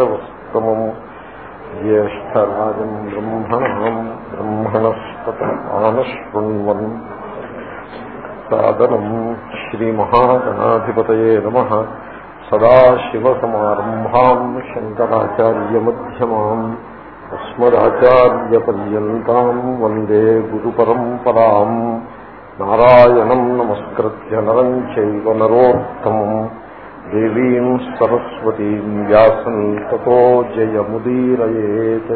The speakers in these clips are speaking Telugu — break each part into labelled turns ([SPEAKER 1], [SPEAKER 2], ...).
[SPEAKER 1] శ్రీరస్తమం జ్యేష్టరాజం బ్రహ్మణం బ్రహ్మణస్పత ఆనశృణ్వన్ సాదనం శ్రీమహాగణాధిపతయే నమ. సదాశివసమారంభాం శంకరాచార్యమ్యమాం అస్మదాచార్యపర్యంతం వందే గురుపరంపరాం. నారాయణం నమస్కృత్య నరం చైవ నరోత్తమం. దేవీం సరస్వతీం వ్యాసం తతో జయముదీరయేత్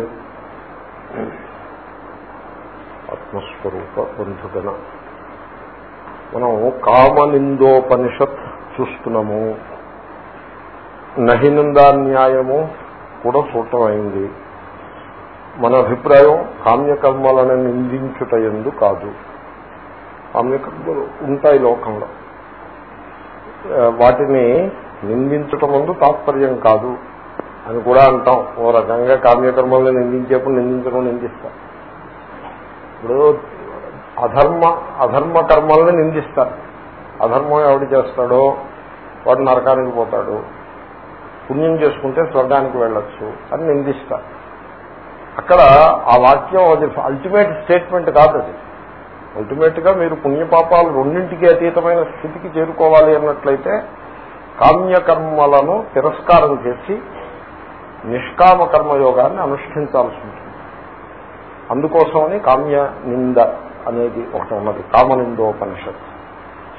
[SPEAKER 1] ఆత్మస్వరూప బంధుగణ మనం కామనిందోపనిషత్ చూస్తున్నాము. నహినందాన్యాయము కూడా సూటమైంది మన అభిప్రాయం కామ్యకర్మలను నిందించుట ఎందు కాదు. కామ్యకర్మలు ఉంటాయి లోకంలో. వాటిని నిందించటం ముందు తాత్పర్యం కాదు అని కూడా అంటాం. ఓ రకంగా కామ్యకర్మల్ని నిందించేప్పుడు నిందించడం నిందిస్తాం. ఇప్పుడు అధర్మ అధర్మ కర్మల్ని నిందిస్తారు. అధర్మం ఎవడు చేస్తాడో? వాడు నరకానికి పోతాడు. పుణ్యం చేసుకుంటే స్వర్గానికి వెళ్ళొచ్చు అని నిందిస్తారు అక్కడ ఆ వాక్యం అది అల్టిమేట్ స్టేట్మెంట్ కాదు అది. అల్టిమేట్గా మీరు పుణ్యపాపాలు రెండింటికి అతీతమైన స్థితికి చేరుకోవాలి అన్నట్లయితే కామ్యకర్మలను తిరస్కారం చేసి నిష్కామ కర్మయోగాన్ని అనుష్ఠించాల్సి ఉంటుంది. అందుకోసమని కామ్య నింద అనేది ఒకటి ఉన్నది. కామనిందోపనిషత్.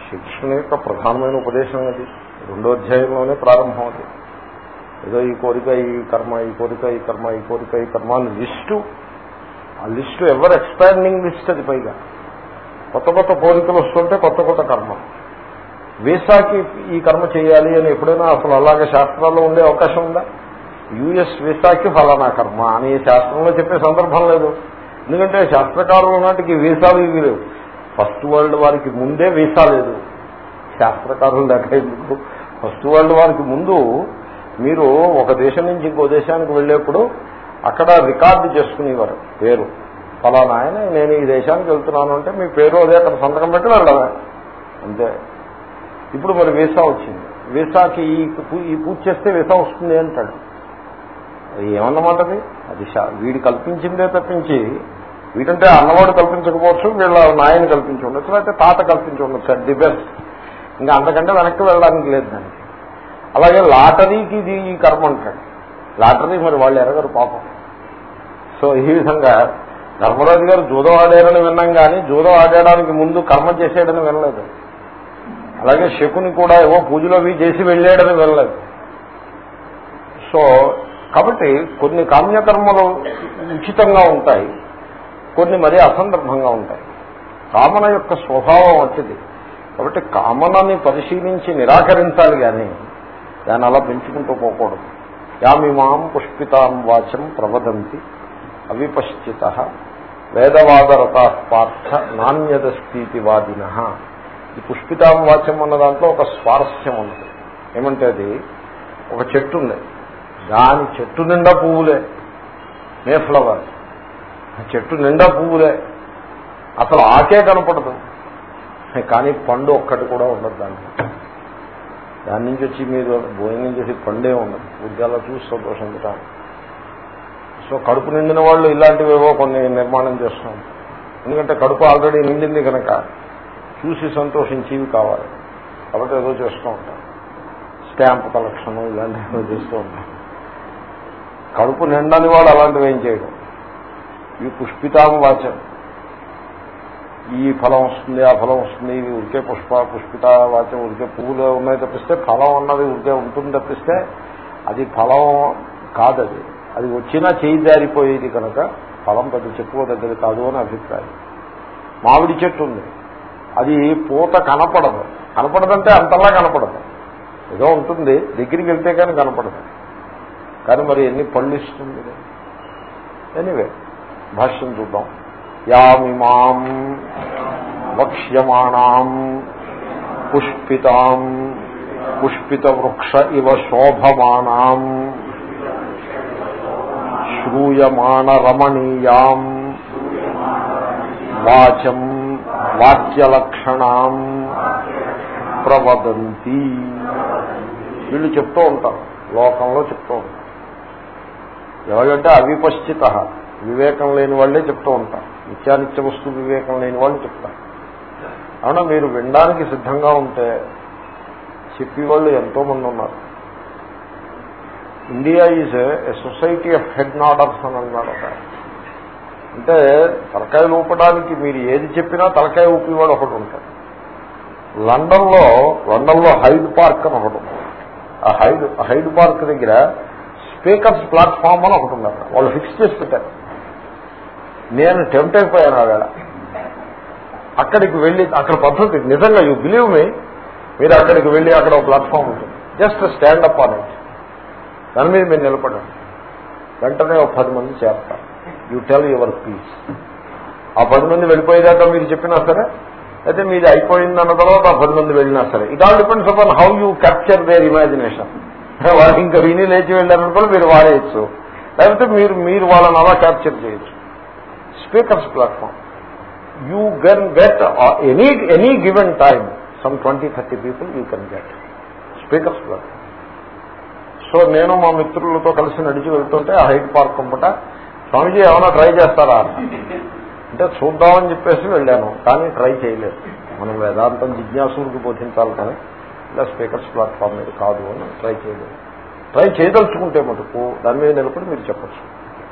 [SPEAKER 1] శ్రీకృష్ణుని యొక్క ప్రధానమైన ఉపదేశం అది రెండో అధ్యాయంలోనే ప్రారంభం అది. ఏదో ఈ కోరిక ఈ కర్మ ఈ కోరిక ఈ కర్మ ఈ కోరిక ఈ కర్మ అని లిస్టు. ఆ లిస్టు ఎవరు ఎక్స్పాండింగ్ లిస్ట్ అది పైగా. కొత్త కొత్త కోరికలు వస్తుంటే కొత్త కొత్త కర్మ. వీసాకి ఈ కర్మ చేయాలి అని ఎప్పుడైనా అసలు అలాగే శాస్త్రాల్లో ఉండే అవకాశం ఉందా? యుఎస్ వీసాకి ఫలానా కర్మ అని శాస్త్రంలో చెప్పే సందర్భం లేదు. ఎందుకంటే శాస్త్రకారుల నాటికి వీసాలు ఇవి లేవు. ఫస్ట్ వరల్డ్ వారికి ముందే వీసా లేదు. శాస్త్రకారులు దగ్గర ఫస్ట్ వరల్డ్ వారికి ముందు మీరు ఒక దేశం నుంచి ఇంకో దేశానికి వెళ్ళేప్పుడు అక్కడ రికార్డు చేసుకునేవారు. పేరు. ఫలానా ఆయన నేను ఈ దేశానికి వెళ్తున్నాను అంటే మీ పేరు అదే అక్కడ సంతకం పెట్టి వెళ్ళడమే అంతే. ఇప్పుడు మరి వీసా వచ్చింది. వీసాకి ఈ ఈ పూజ చేస్తే వీసా వస్తుంది అంటాడు. అది ఏమన్నమాటది అది? వీడు కల్పించిందే తప్పించి వీటంటే అన్నవాడు కల్పించకపోవచ్చు వీళ్ళ నాయన కల్పించి ఉండొచ్చు లేకపోతే తాత కల్పించి ఉండొచ్చు. అది ది బెస్ట్ ఇంకా అంతకంటే వెనక్కి వెళ్ళడానికి లేదు దానికి. అలాగే లాటరీకి ఇది ఈ కర్మ అంటాడు. లాటరీ మరి వాళ్ళు ఎరగరు పాపం. సో ఈ విధంగా ధర్మరాజు గారు జూదం ఆడారని విన్నాం కానీ జూదం ఆడడానికి ముందు కర్మ చేసేయడని వినలేదు. అలాగే శకుని కూడా ఏవో పూజలు అవి చేసి వెళ్ళాడని వెళ్ళలేదు. సో కాబట్టి కొన్ని కామ్యకర్మలు ఉచితంగా ఉంటాయి కొన్ని మరీ అసందర్భంగా ఉంటాయి. కామన యొక్క స్వభావం వచ్చింది. కాబట్టి కామనని పరిశీలించి నిరాకరించాలి కానీ దాన్ని అలా పెంచుకుంటూ పోకూడదు. యామిమాం పుష్పితాం వాచం ప్రవదంతి అవిపశ్చిత వేదవాదరత పార్థ నాణ్యదస్థితివాదిన ఈ పుష్పితాం వాచ్యం అన్న దాంట్లో ఒక స్వారస్యం ఉంది. ఏమంటే అది ఒక చెట్టు ఉంది. దాని చెట్టు నిండా పువ్వులే. May flower. చెట్టు నిండా పువ్వులే. అసలు ఆకే కనపడదు. కానీ పండు ఒక్కటి కూడా ఉండదు దాంట్లో దాని నుంచి వచ్చి మీరు భోజనం చేసి పండే ఉండదు. ఉద్యోగాలు చూసి సంతోషించటం సో కడుపు నిండిన వాళ్ళు ఇలాంటివేవో కొన్ని నిర్మాణం చేస్తాం ఎందుకంటే కడుపు ఆల్రెడీ నిండింది కనుక చూసి సంతోషించేవి కావాలి. కాబట్టి ఏదో చేస్తూ ఉంటాం. స్టాంప్ కలెక్షన్ ఇలాంటివి చేస్తూ ఉంటాం. కడుపు నిండని వాడు అలాంటివి ఏం చేయడం. ఈ పుష్పితామ వాచం. ఈ ఫలం వస్తుంది ఆ ఫలం వస్తుంది ఇవి ఉరికే పుష్ప పుష్పిత వాచం ఉరికే పువ్వులు ఉన్నాయి తప్పిస్తే ఫలం ఉన్నది ఉరికే ఉంటుంది తప్పిస్తే అది ఫలం కాదది. అది వచ్చినా చేయి దారిపోయేది కనుక ఫలం పెద్ద చెప్పుకోదగ్గది కాదు అని అభిప్రాయం. మామిడి చెట్టు ఉంది. అది పూత కనపడదు. కనపడదంటే అంతలా కనపడదు. ఏదో ఉంటుంది దగ్గరికి వెళ్తే కానీ కనపడదు. కానీ మరి ఎన్ని పళ్ళు ఇస్తుంది ఎనివే భాష్యం చూద్దాం. యామిమాం వక్ష్యమాణం పుష్పితాం పుష్పిత వృక్ష ఇవ శోభమానాం శ్రూయమాణ రమణీయాం వాచం వాక్యలక్షణం ప్రవదంతి. వీళ్ళు చెప్తూ ఉంటారు. లోకంలో చెప్తూ ఉంటారు. ఎవరంటే అవిపశ్చిత. వివేకం లేని వాళ్ళే చెప్తూ ఉంటారు. నిత్యానిత్య వస్తు వివేకం లేని వాళ్ళు చెప్తారు. అవునా మీరు వినడానికి సిద్ధంగా ఉంటే చెప్పేవాళ్ళు ఎంతో మంది ఉన్నారు. India is a society of head nodders అని అన్నాడు అంటే తలకాయ ఊపడానికి మీరు ఏది చెప్పినా తలకాయ ఊపివాడు ఒకటి ఉంటాడు. లండన్లో లండన్లో హైడ్ పార్క్ అని ఒకటి ఉంది ఆ హైడ్ హైడ్ పార్క్ దగ్గర స్పీకర్స్ ప్లాట్ఫామ్ అని ఒకటి ఉన్నారు వాళ్ళు ఫిక్స్ చేసి పెట్టారు. నేను టెంప్ట్ అయిపోయాను ఆవేళ అక్కడికి వెళ్ళి అక్కడ పద్ధతి నిజంగా యూ బిలీవ్ మీ? మీరు అక్కడికి వెళ్ళి అక్కడ ఒక ప్లాట్ఫామ్ ఉంటుంది. Just stand up on it. దాని మీద మీరు నిలబడండి. వెంటనే ఒక పది మంది చేరతారు. యూ టెల్ యువర్ పీస్ ఆ పది మంది వెళ్ళిపోయేదాకా మీరు చెప్పినా సరే అయితే మీది అయిపోయింది అన్న తర్వాత ఆ పది మంది వెళ్ళినా సరే. It all depends upon how you capture their imagination వాళ్ళకి ఇంకా విని లేచి వెళ్ళారనుకోని మీరు వాడేయచ్చు. లేకపోతే మీరు మీరు వాళ్ళని అలా క్యాప్చర్ చేయొచ్చు. Speakers platform you can get any any given time some twenty thirty people you can get speakers platform so నేను మా మిత్రులతో కలిసి నడిచి వెళ్తుంటే ఆ హైట్ పార్క్ అంపట స్వామిజీ ఏమైనా ట్రై చేస్తారా? అంటే చూద్దామని చెప్పేసి వెళ్ళాను కానీ ట్రై చేయలేదు. మనం వేదాంతం జిజ్ఞాసులకు బోధించాలి కానీ ఇలా స్పీకర్స్ ప్లాట్ఫామ్ మీద కాదు అని ట్రై చేయలేదు. ట్రై చేయదలుచుకుంటే మటుకు దాని మీద నిలబడి మీరు చెప్పచ్చు.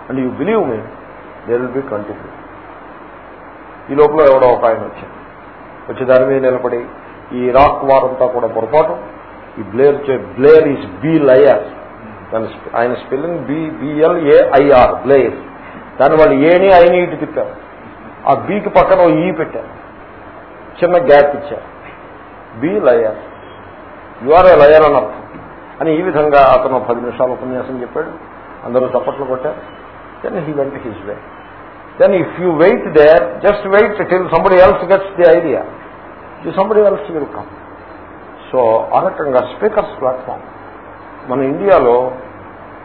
[SPEAKER 1] And you believe me they will be continue ఈ లోపల ఎవడో ఒక ఆయన వచ్చాడు. వచ్చి దాని మీద నిలబడి ఈ ఇరాక్ వారంతా కూడా పొరపాటు. ఈ Blair Blair is be liar. దాని ఆయన స్పెల్లింగ్ బి బిఎల్ఏఐఆర్ బ్లేర్. దాని వాళ్ళు ఏని అయిన ఇటు తిప్పారు. ఆ బీకి పక్కన ఓ ఈ పెట్టారు. చిన్న గ్యాప్ ఇచ్చారు. Be liar. You are a liar అని అర్థం. అని ఈ విధంగా అతను పది నిమిషాల ఉపన్యాసం చెప్పాడు. అందరూ చప్పట్లు కొట్టారు. Then he went his way then if you wait there just wait till somebody else gets the idea somebody else will come so ఆ రకంగా స్పీకర్స్ ప్లాట్ఫామ్ మన ఇండియాలో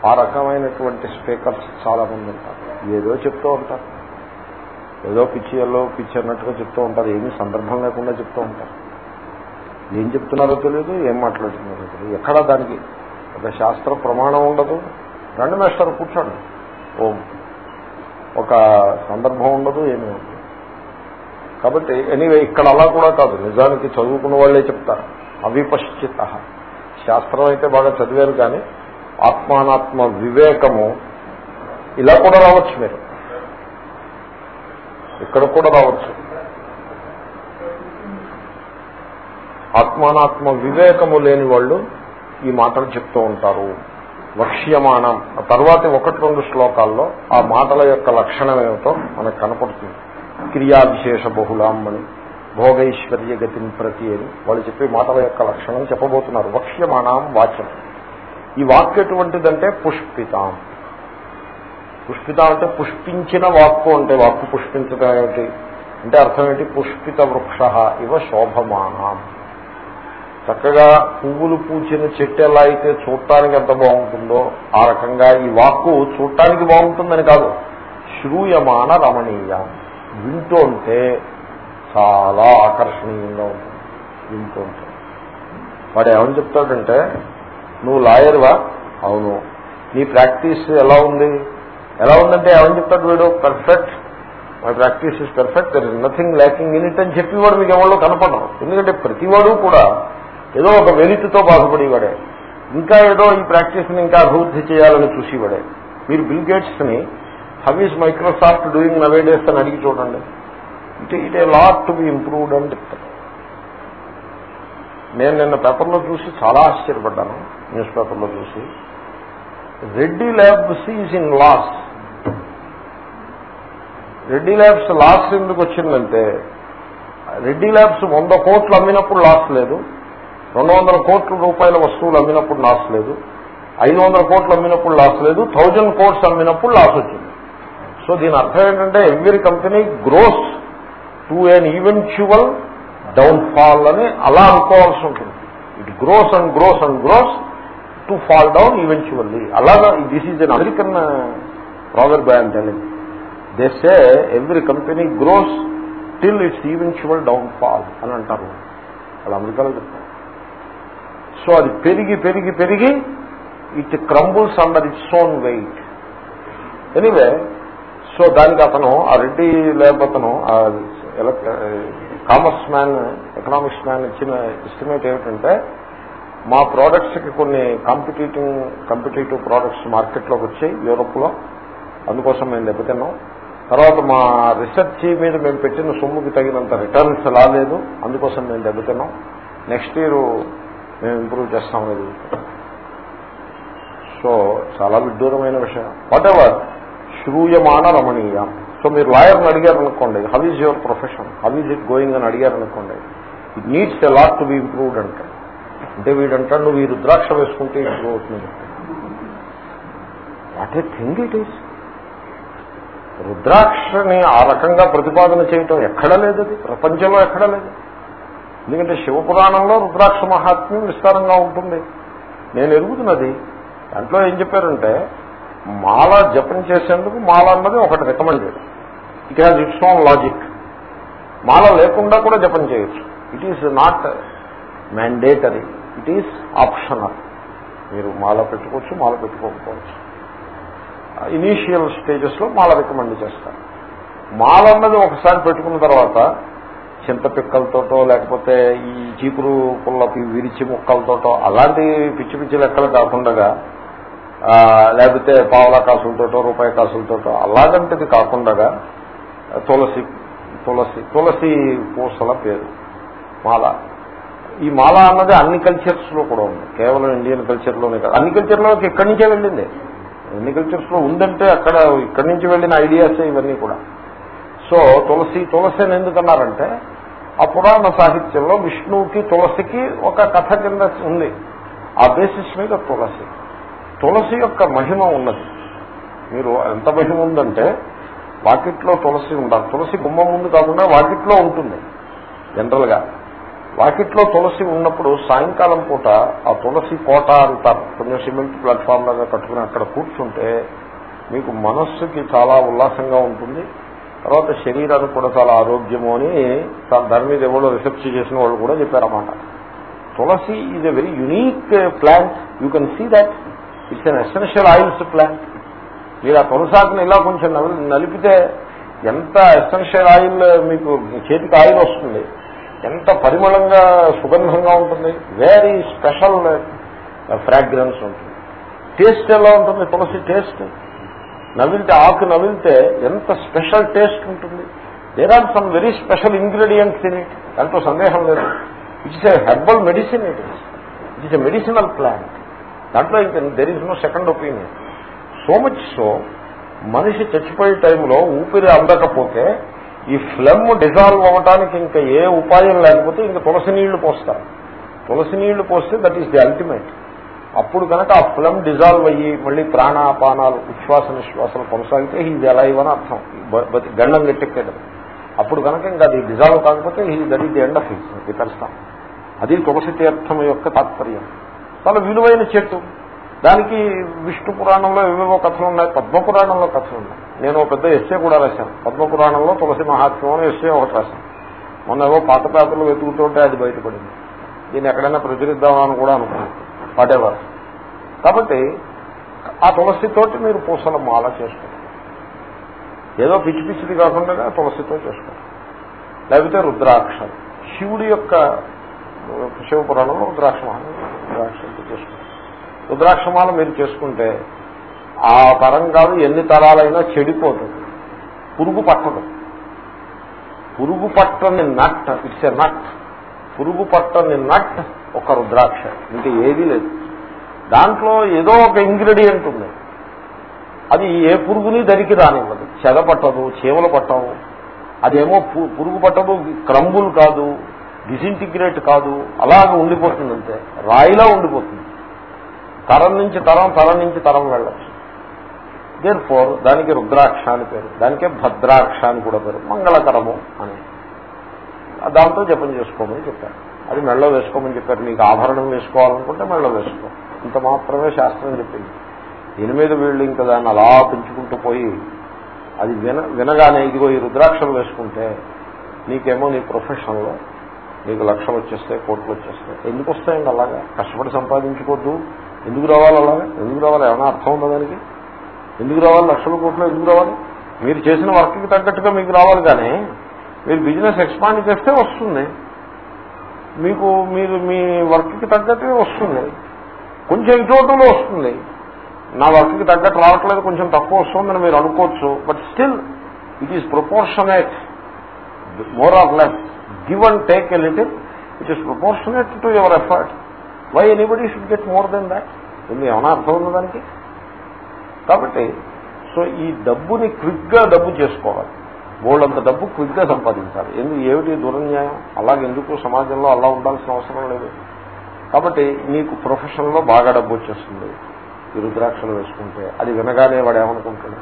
[SPEAKER 1] ఆ రకమైనటువంటి స్పీకర్స్ చాలా మంది ఉంటారు. ఏదో చెప్తూ ఉంటారు. ఏదో పిచ్చి ఎల్లో పిచ్చి అన్నట్టుగా చెప్తూ ఉంటారు. ఏమీ సందర్భం లేకుండా చెప్తూ ఉంటారు. ఏం చెప్తున్నారో తెలియదు ఏం మాట్లాడుతున్నారో తెలియదు ఎక్కడా దానికి ఒక శాస్త్ర ప్రమాణం ఉండదు. రెండు మేస్టర్ కూర్చోండి. ఓం ఒక సందర్భం ఉండదు ఏమీ ఉండదు. కాబట్టి ఎనీవే ఇక్కడ అలా కూడా కాదు. నిజానికి చదువుకున్న వాళ్ళే చెప్తారు. అవిపశ్చిత. శాస్త్రం అయితే బాగా చదివారు కానీ ఆత్మానాత్మ వివేకము ఇలా కూడా రావచ్చు మీరు. ఇక్కడ కూడా రావచ్చు. ఆత్మానాత్మ వివేకము లేని వాళ్ళు ఈ మాటలు చెప్తూ ఉంటారు. వక్ష్యమానం. ఆ తర్వాత ఒకటి రెండు శ్లోకాల్లో ఆ మాటల యొక్క లక్షణం ఏమిటో మనకు కనపడుతుంది. క్రియావిశేష బహుళామ్మని భోగైశ్వర్య గతిని ప్రతి అని వాళ్ళు చెప్పే మాటల యొక్క లక్షణం చెప్పబోతున్నారు. వక్ష్యమానాం వాచం ఈ వాక్కు ఎటువంటిదంటే పుష్పితాం. పుష్పిత అంటే పుష్పించిన వాక్కు అంటే వాక్కు పుష్పించడం ఏమిటి? అంటే అర్థం ఏంటి పుష్పిత వృక్ష ఇవ శోభమానం. చక్కగా పువ్వులు పూచిన చెట్టు ఎలా అయితే చూడటానికి ఎంత బాగుంటుందో ఆ రకంగా ఈ వాక్కు చూడటానికి బాగుంటుందని కాదు. శ్రూయమాన రమణీయ. వింటుంటే చాలా ఆకర్షణీయంగా ఉంటుంది. వింటుంటే. వాడు ఏమని చెప్తాడంటే నువ్వు లాయర్వా? అవును. నీ ప్రాక్టీస్ ఎలా ఉంది? ఎలా ఉందంటే ఏమని చెప్తాడు వీడు? Perfect my practice is perfect there is nothing lacking in it అని చెప్పేవాడు మీకు ఎవరో కనపడరు. ఎందుకంటే ప్రతివాడు కూడా ఏదో ఒక వెలితితో బాధపడేవాడే. ఇంకా ఏదో ఈ ప్రాక్టీస్ని ఇంకా అభివృద్ధి చేయాలని చూసేవాడే. మీరు Bill గేట్స్ని how is Microsoft doing nowadays అని అడిగి చూడండి. It it a lot to be improved అని చెప్తారు. నేను నిన్న పేపర్లో చూసి చాలా ఆశ్చర్యపడ్డాను న్యూస్ పేపర్లో చూసి. Reddy labs is in loss. Reddy labs loss ఎందుకు వచ్చిందంటే రెడ్డి ల్యాబ్స్ వంద కోట్లు అమ్మినప్పుడు లాస్ లేదు రెండు వందల కోట్ల రూపాయల వస్తువులు అమ్మినప్పుడు లాస్ లేదు ఐదు వందల కోట్లు అమ్మినప్పుడు లాస్ లేదు థౌజండ్ కోట్స్ అమ్మినప్పుడు లాస్ వచ్చింది. సో దీని అర్థం ఏంటంటే every company grows to an eventual down fall అని అలా అనుకోవాల్సి ఉంటుంది. It grows and grows and grows to fall down eventually అలాగా this is an American proverb by and telling they say every company grows till its eventual down fall అని అంటారు. వాళ్ళు అమెరికాలో చెప్తారు. సో అది పెరిగి పెరిగి పెరిగి it crumbles under its own weight anyway so దానికి అతను ఆ రెడ్డి లేకపోతను కామర్స్ మ్యాన్ ఎకనామిక్స్ మ్యాన్ ఇచ్చిన ఎస్టిమేట్ ఏమిటంటే మా ప్రోడక్ట్స్కి కొన్ని కాంపిటేటింగ్ కాంపిటేటివ్ ప్రోడక్ట్స్ మార్కెట్లోకి వచ్చాయి యూరోప్లో. అందుకోసం మేము దెబ్బతిన్నాం. తర్వాత మా రీసెర్చ్ మీద మేము పెట్టిన సొమ్ముకి తగినంత రిటర్న్స్ రాలేదు. అందుకోసం మేము దెబ్బతిన్నాం. నెక్స్ట్ ఇయర్ మేము ఇంప్రూవ్ చేస్తాం అనేది సో చాలా విడ్డూరమైన విషయం. వాట్ ఎవర్ శ్రూయమాన రమణీయం. సో మీరు లాయర్ని అడిగారు అనుకోండి how is your profession how is it going అని అడిగారు అనుకోండి it needs a lot to be improved అంటే. అంటే వీడంటాడు నువ్వు ఈ రుద్రాక్ష వేసుకుంటే ఇంప్రూవ్ అవుతుంది what a thing it is రుద్రాక్షని ఆ రకంగా ప్రతిపాదన చేయటం ఎక్కడ లేదు అది. ప్రపంచంలో ఎక్కడ లేదు. ఎందుకంటే శివపురాణంలో రుద్రాక్ష మహాత్మ్యం విస్తారంగా ఉంటుంది. నేను ఎరుగుతున్నది. దాంట్లో ఏం చెప్పారంటే మాల జపం చేసేందుకు మాల అన్నది ఒకటి recommended it has its own logic మాల లేకుండా కూడా జపం చేయొచ్చు. It is not mandatory it is optional మీరు మాల పెట్టుకోవచ్చు మాల పెట్టుకోకపోవచ్చు. ఇనీషియల్ స్టేజెస్లో మాల రికమెండ్ చేస్తారు. మాల అన్నది ఒకసారి పెట్టుకున్న తర్వాత చింతపిక్కలతోటో లేకపోతే ఈ చీపురు పుల్ల విరిచి ముక్కలతోటో అలాంటి పిచ్చి పిచ్చి లెక్కలు కాకుండా లేకపోతే పావుల కాసులతోటో రూపాయి కాసులతోటో అలాగంటది కాకుండా తులసి తులసి తులసి పూసల పేరు మాల. ఈ మాల అన్నది అన్ని కల్చర్స్లో కూడా ఉంది. కేవలం ఇండియన్ కల్చర్లోనే కాదు. అన్ని కల్చర్లోకి ఇక్కడి నుంచే వెళ్ళింది? అన్ని కల్చర్స్లో ఉందంటే అక్కడ ఇక్కడి నుంచి వెళ్ళిన ఐడియాస్ ఇవన్నీ కూడా. సో తులసి తులసి అని ఎందుకన్నారంటే ఆ పురాణ సాహిత్యంలో విష్ణువుకి తులసికి ఒక కథ కింద ఉంది. ఆ బేసిస్ మీద తులసి. తులసి యొక్క మహిమ ఉన్నది. మీరు ఎంత మహిమ ఉందంటే వాకిట్లో తులసి ఉండాలి. తులసి గుమ్మం ముందు కాకుండా వాకిట్లో ఉంటుంది జనరల్గా. వాకిట్లో తులసి ఉన్నప్పుడు సాయంకాలం పూట ఆ తులసి కోట అంటారు. కొంచెం సిమెంట్ ప్లాట్ఫామ్ లాగా కట్టుకుని అక్కడ కూర్చుంటే మీకు మనస్సుకి చాలా ఉల్లాసంగా ఉంటుంది. తర్వాత శరీరానికి కూడా చాలా ఆరోగ్యము అని దాని మీద ఎవరో రిసెర్చ్ చేసిన వాళ్ళు కూడా చెప్పారన్నమాట. Tulsi is a very unique plant you can see that it's an essential oils plant మీరు ఆ తులసాకుని ఇలా కొంచెం నలిపితే ఎంత ఎసెన్షియల్ ఆయిల్ మీకు చేతికి ఆయిల్ వస్తుంది ఎంత పరిమళంగా సుగంధంగా ఉంటుంది వెరీ స్పెషల్ ఫ్రాగ్రెన్స్ ఉంటుంది. టేస్ట్ ఎలా ఉంటుంది? తులసి టేస్ట్ నవిలితే ఆకు నవిలితే ఎంత స్పెషల్ టేస్ట్ ఉంటుంది? There are some very special ingredients in it దాంట్లో సందేహం లేదు. It's a herbal medicine it is it is a medicinal plant దాంట్లో ఇంకా there is no second opinion so much so మనిషి చచ్చిపోయే టైంలో ఊపిరి అందకపోతే ఈ ఫ్లమ్ డిజాల్వ్ అవ్వటానికి ఇంకా ఏ ఉపాయం లేకపోతే ఇంకా తులసి నీళ్ళు పోస్తారు. తులసి నీళ్ళు పోస్తే దట్ ఈస్ ది అల్టిమేట్ అప్పుడు కనుక ఆ ఫ్లమ్ డిజాల్వ్ అయ్యి మళ్ళీ ప్రాణాపానాలు ఉచ్ఛ్వాస నిశ్వాసాలు కొనసాగితే హీజ్ అలైవ్ అని అర్థం. గండం గట్టెక్కేది. అప్పుడు కనుక ఇంకా అది డిజాల్వ్ కాకపోతే he that is the end of his వికర్స్తాం అది తులసి తీర్థం యొక్క తాత్పర్యం. చాలా విలువైన చెట్టు. దానికి విష్ణు పురాణంలో ఏవేవో కథలు ఉన్నాయి పద్మపురాణంలో కథలు ఉన్నాయి. నేను పెద్ద ఎస్సే కూడా రాశాను. పద్మపురాణంలో తులసి మహాత్మ్యం అని ఎస్సే ఒకటి రాశాను. మొన్న ఏవో పాత పేపర్లు వెతుకుతుంటే అది బయటపడింది. దీన్ని ఎక్కడైనా ప్రచురిద్దామని కూడా అనుకున్నాను. వాటెవర్? కాబట్టి ఆ తులసితోటి మీరు పూసల మాల చేసుకోండి. ఏదో పిచ్చి పిచ్చిది కాకుండా తులసితో చేసుకోండి. లేకపోతే రుద్రాక్ష. శివుడి యొక్క శివపురాణంలో రుద్రాక్ష రుద్రాక్షతో చేసుకోండి రుద్రాక్షమాల మీరు చేసుకుంటే ఆ తరం కాదు ఎన్ని తరాలైనా చెడిపోతుంది. పురుగు పట్టదు. పురుగు పట్టని నట్ ఇట్స్ ఎ నట్. పురుగు పట్టని నట్ ఒక రుద్రాక్ష ఇంకా ఏదీ లేదు. దాంట్లో ఏదో ఒక ఇంగ్రీడియంట్ ఉంది. అది ఏ పురుగుని దరికి రానివ్వదు. చెద పట్టదు చీమలు పట్టవు. అదేమో పురుగు పట్టదు క్రంబులు కాదు. డిసింటిగ్రేట్ కాదు అలాగే ఉండిపోతుంది అంతే. రాయిలా ఉండిపోతుంది. తరం నుంచి తరం తరం నుంచి తరం వెళ్ళచ్చు. దేర్ ఫోర్ దానికి రుద్రాక్ష అని పేరు. దానికే భద్రాక్ష అని కూడా పేరు. మంగళకరము అని. దాంతో జపం చేసుకోమని చెప్పారు. అది మెళ్ళో వేసుకోమని చెప్పారు. నీకు ఆభరణం వేసుకోవాలనుకుంటే మెళ్ళో వేసుకో. ఇంత మాత్రమే శాస్త్రం చెప్పింది. దీని మీద వీళ్ళు ఇంకా దాన్ని అలా పెంచుకుంటూ పోయి అది విన వినగానే ఇదిగో ఈ రుద్రాక్షలు వేసుకుంటే నీకేమో నీ ప్రొఫెషన్లో మీకు లక్షలు వచ్చేస్తాయి కోట్లు వచ్చేస్తాయి. ఎందుకు వస్తాయండి అలాగా? కష్టపడి సంపాదించుకోవద్దు. ఎందుకు రావాలి అలాగా? ఎందుకు రావాలి? ఏమైనా అర్థం ఉందా దానికి? ఎందుకు రావాలి? లక్షల కోట్లు ఎందుకు రావాలి? మీరు చేసిన వర్క్కి తగ్గట్టుగా మీకు రావాలి కానీ మీరు బిజినెస్ ఎక్స్పాండ్ చేస్తే వస్తుంది. మీకు మీరు మీ వర్క్కి తగ్గట్టుగా వస్తుంది. కొంచెం ఇటువంటి వస్తుంది. నా వర్క్కి తగ్గట్టు రావట్లేదు కొంచెం తక్కువ వస్తుందని మీరు అనుకోవచ్చు but still it is proportionate more or less give and take a little it is proportionate to your effort why anybody should get more then that ఇది ఏమైనా అర్థం ఉన్నదానికి దానికి? కాబట్టి సో ఈ డబ్బుని క్విక్గా డబ్బు చేసుకోవాలి. బోల్డంత డబ్బు క్విక్గా సంపాదించాలి. ఎందుకు ఏమిటి దురన్యాయం? అలాగే ఎందుకు సమాజంలో అలా ఉండాల్సిన అవసరం లేదు? కాబట్టి నీకు ప్రొఫెషన్లో బాగా డబ్బు వచ్చేస్తుంది. ఈ రుద్రాక్షలు వేసుకుంటే అది వినగానే వాడు ఏమనుకుంటాడు?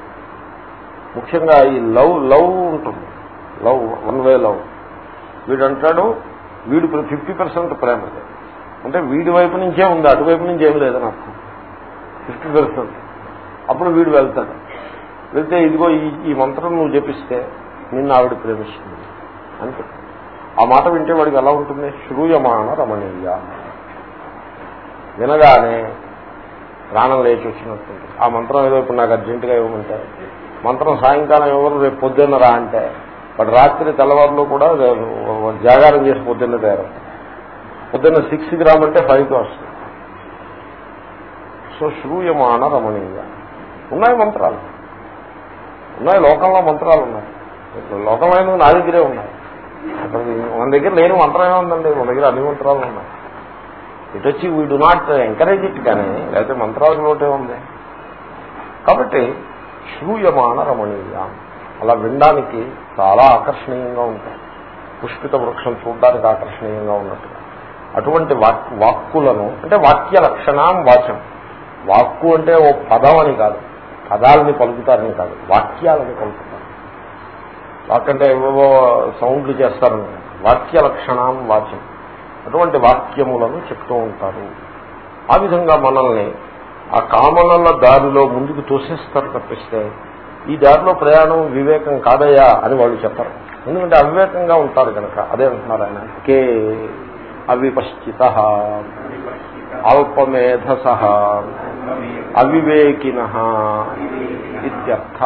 [SPEAKER 1] ముఖ్యంగా ఈ లవ్ లవ్ ఉంటుంది. Love one way love. వీడు అంటాడు వీడు ఫిఫ్టీ పర్సెంట్ ప్రేమ అంటే వీడి వైపు నుంచే ఉంది అటువైపు నుంచి ఏమి లేదని అర్థం ఫిఫ్టీ పర్సెంట్ అప్పుడు వీడు వెళ్తాడు. వెళ్తే ఇదిగో ఈ ఈ మంత్రం నువ్వు జపిస్తే నిన్ను ఆవిడ ప్రేమిస్తుంది. అంతే. ఆ మాట వింటే వాడికి ఎలా ఉంటుంది? శ్రూయమాన రమణీయ. వినగానే ప్రాణం లేచి వచ్చినట్టుంది. ఆ మంత్రం ఏదో ఇప్పుడు నాకు అర్జెంటుగా ఇవ్వమంటే మంత్రం సాయంకాలం ఎవరు రేపు పొద్దున్న రా అంటే వాడు రాత్రి తెల్లవారులో కూడా జాగారం చేసి పొద్దున్న తయారు పొద్దున్న సిక్స్కి రామంటే ఫైవ్కి వస్తుంది సో శ్రూయమాన రమణీయ. ఉన్నాయి మంత్రాలు. ఉన్నాయి లోకంలో మంత్రాలు ఉన్నాయి. లోకమైన నా దగ్గరే ఉన్నాయి. అక్కడ మన దగ్గర లేని మంత్రమే ఉందండి. మన దగ్గర అన్ని మంత్రాలు ఉన్నాయి. ఇటు వచ్చి we do not encourage it కానీ లేకపోతే మంత్రాలకు లోటే ఉంది. కాబట్టి శ్రూయమాన రమణీయ. అలా వినడానికి చాలా ఆకర్షణీయంగా ఉంటాయి. పుష్పిత వృక్షం చూడడానికి ఆకర్షణీయంగా ఉన్నట్టుగా అటువంటి వాక్కులను అంటే వాక్య లక్షణం వాచం వాక్కు అంటే ఓ పదం అని కాదు. పదాలని పలుకుతారని కాదు. వాక్యాలని పలుకుతారు. వాకంటే ఏవేవో సౌండ్లు చేస్తారు. వాక్య లక్షణం వాచం అటువంటి వాక్యములను చెప్తూ ఉంటారు. ఆ విధంగా మనల్ని ఆ కామనల దారిలో ముందుకు తోసేస్తారు తప్పిస్తే ఈ దారిలో ప్రయాణం వివేకం కాదయ్యా అని వాళ్ళు చెప్పరు. ఎందుకంటే అవివేకంగా ఉంటారు కనుక అదే అంటున్నారు ఆయన. కే అవిపశ్చిత అల్పమేధస అవివేకిన ఇత్యర్థ.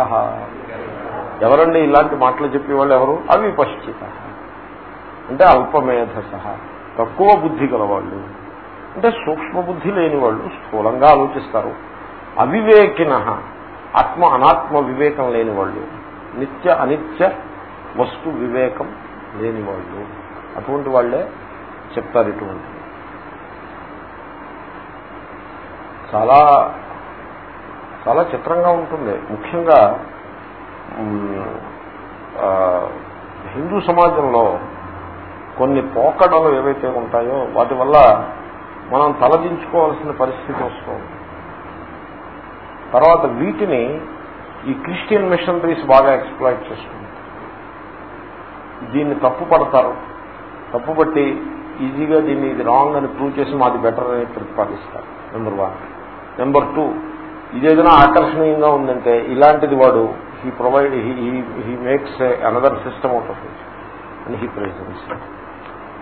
[SPEAKER 1] ఎవరండి ఇలాంటి మాటలు చెప్పేవాళ్ళు ఎవరు? అవిపశ్చిత. అంటే అల్పమేధస. తక్కువ బుద్ధి గలవాళ్ళు. అంటే సూక్ష్మ బుద్ధి లేని వాళ్ళు స్థూలంగా ఆలోచిస్తారు. అవివేకిన. ఆత్మ అనాత్మ వివేకం లేని వాళ్ళు. నిత్య అనిత్య వస్తు వివేకం లేని వాళ్ళు. అటువంటి వాళ్ళే చెప్తారు ఇటువంటి. చాలా చాలా చిత్రంగా ఉంటుంది. ముఖ్యంగా హిందూ సమాజంలో కొన్ని పోకడలు ఏవైతే ఉంటాయో వాటి వల్ల మనం తలదించుకోవాల్సిన పరిస్థితి వస్తుంది. తర్వాత వీటిని ఈ క్రిస్టియన్ మిషనరీస్ బాగా ఎక్స్ప్లాయిట్ చేస్తుంది. దీన్ని తప్పు పడతారు. తప్పు బట్టి ఈజీగా దీన్ని ఇది రాంగ్ అని ప్రూవ్ చేసి మాది బెటర్ అని ప్రతిపాదిస్తారు. నెంబర్ వన్ నెంబర్ టూ ఇదేదైనా ఆకర్షణీయంగా ఉందంటే ఇలాంటిది వాడు he provide he makes another system out of it he presence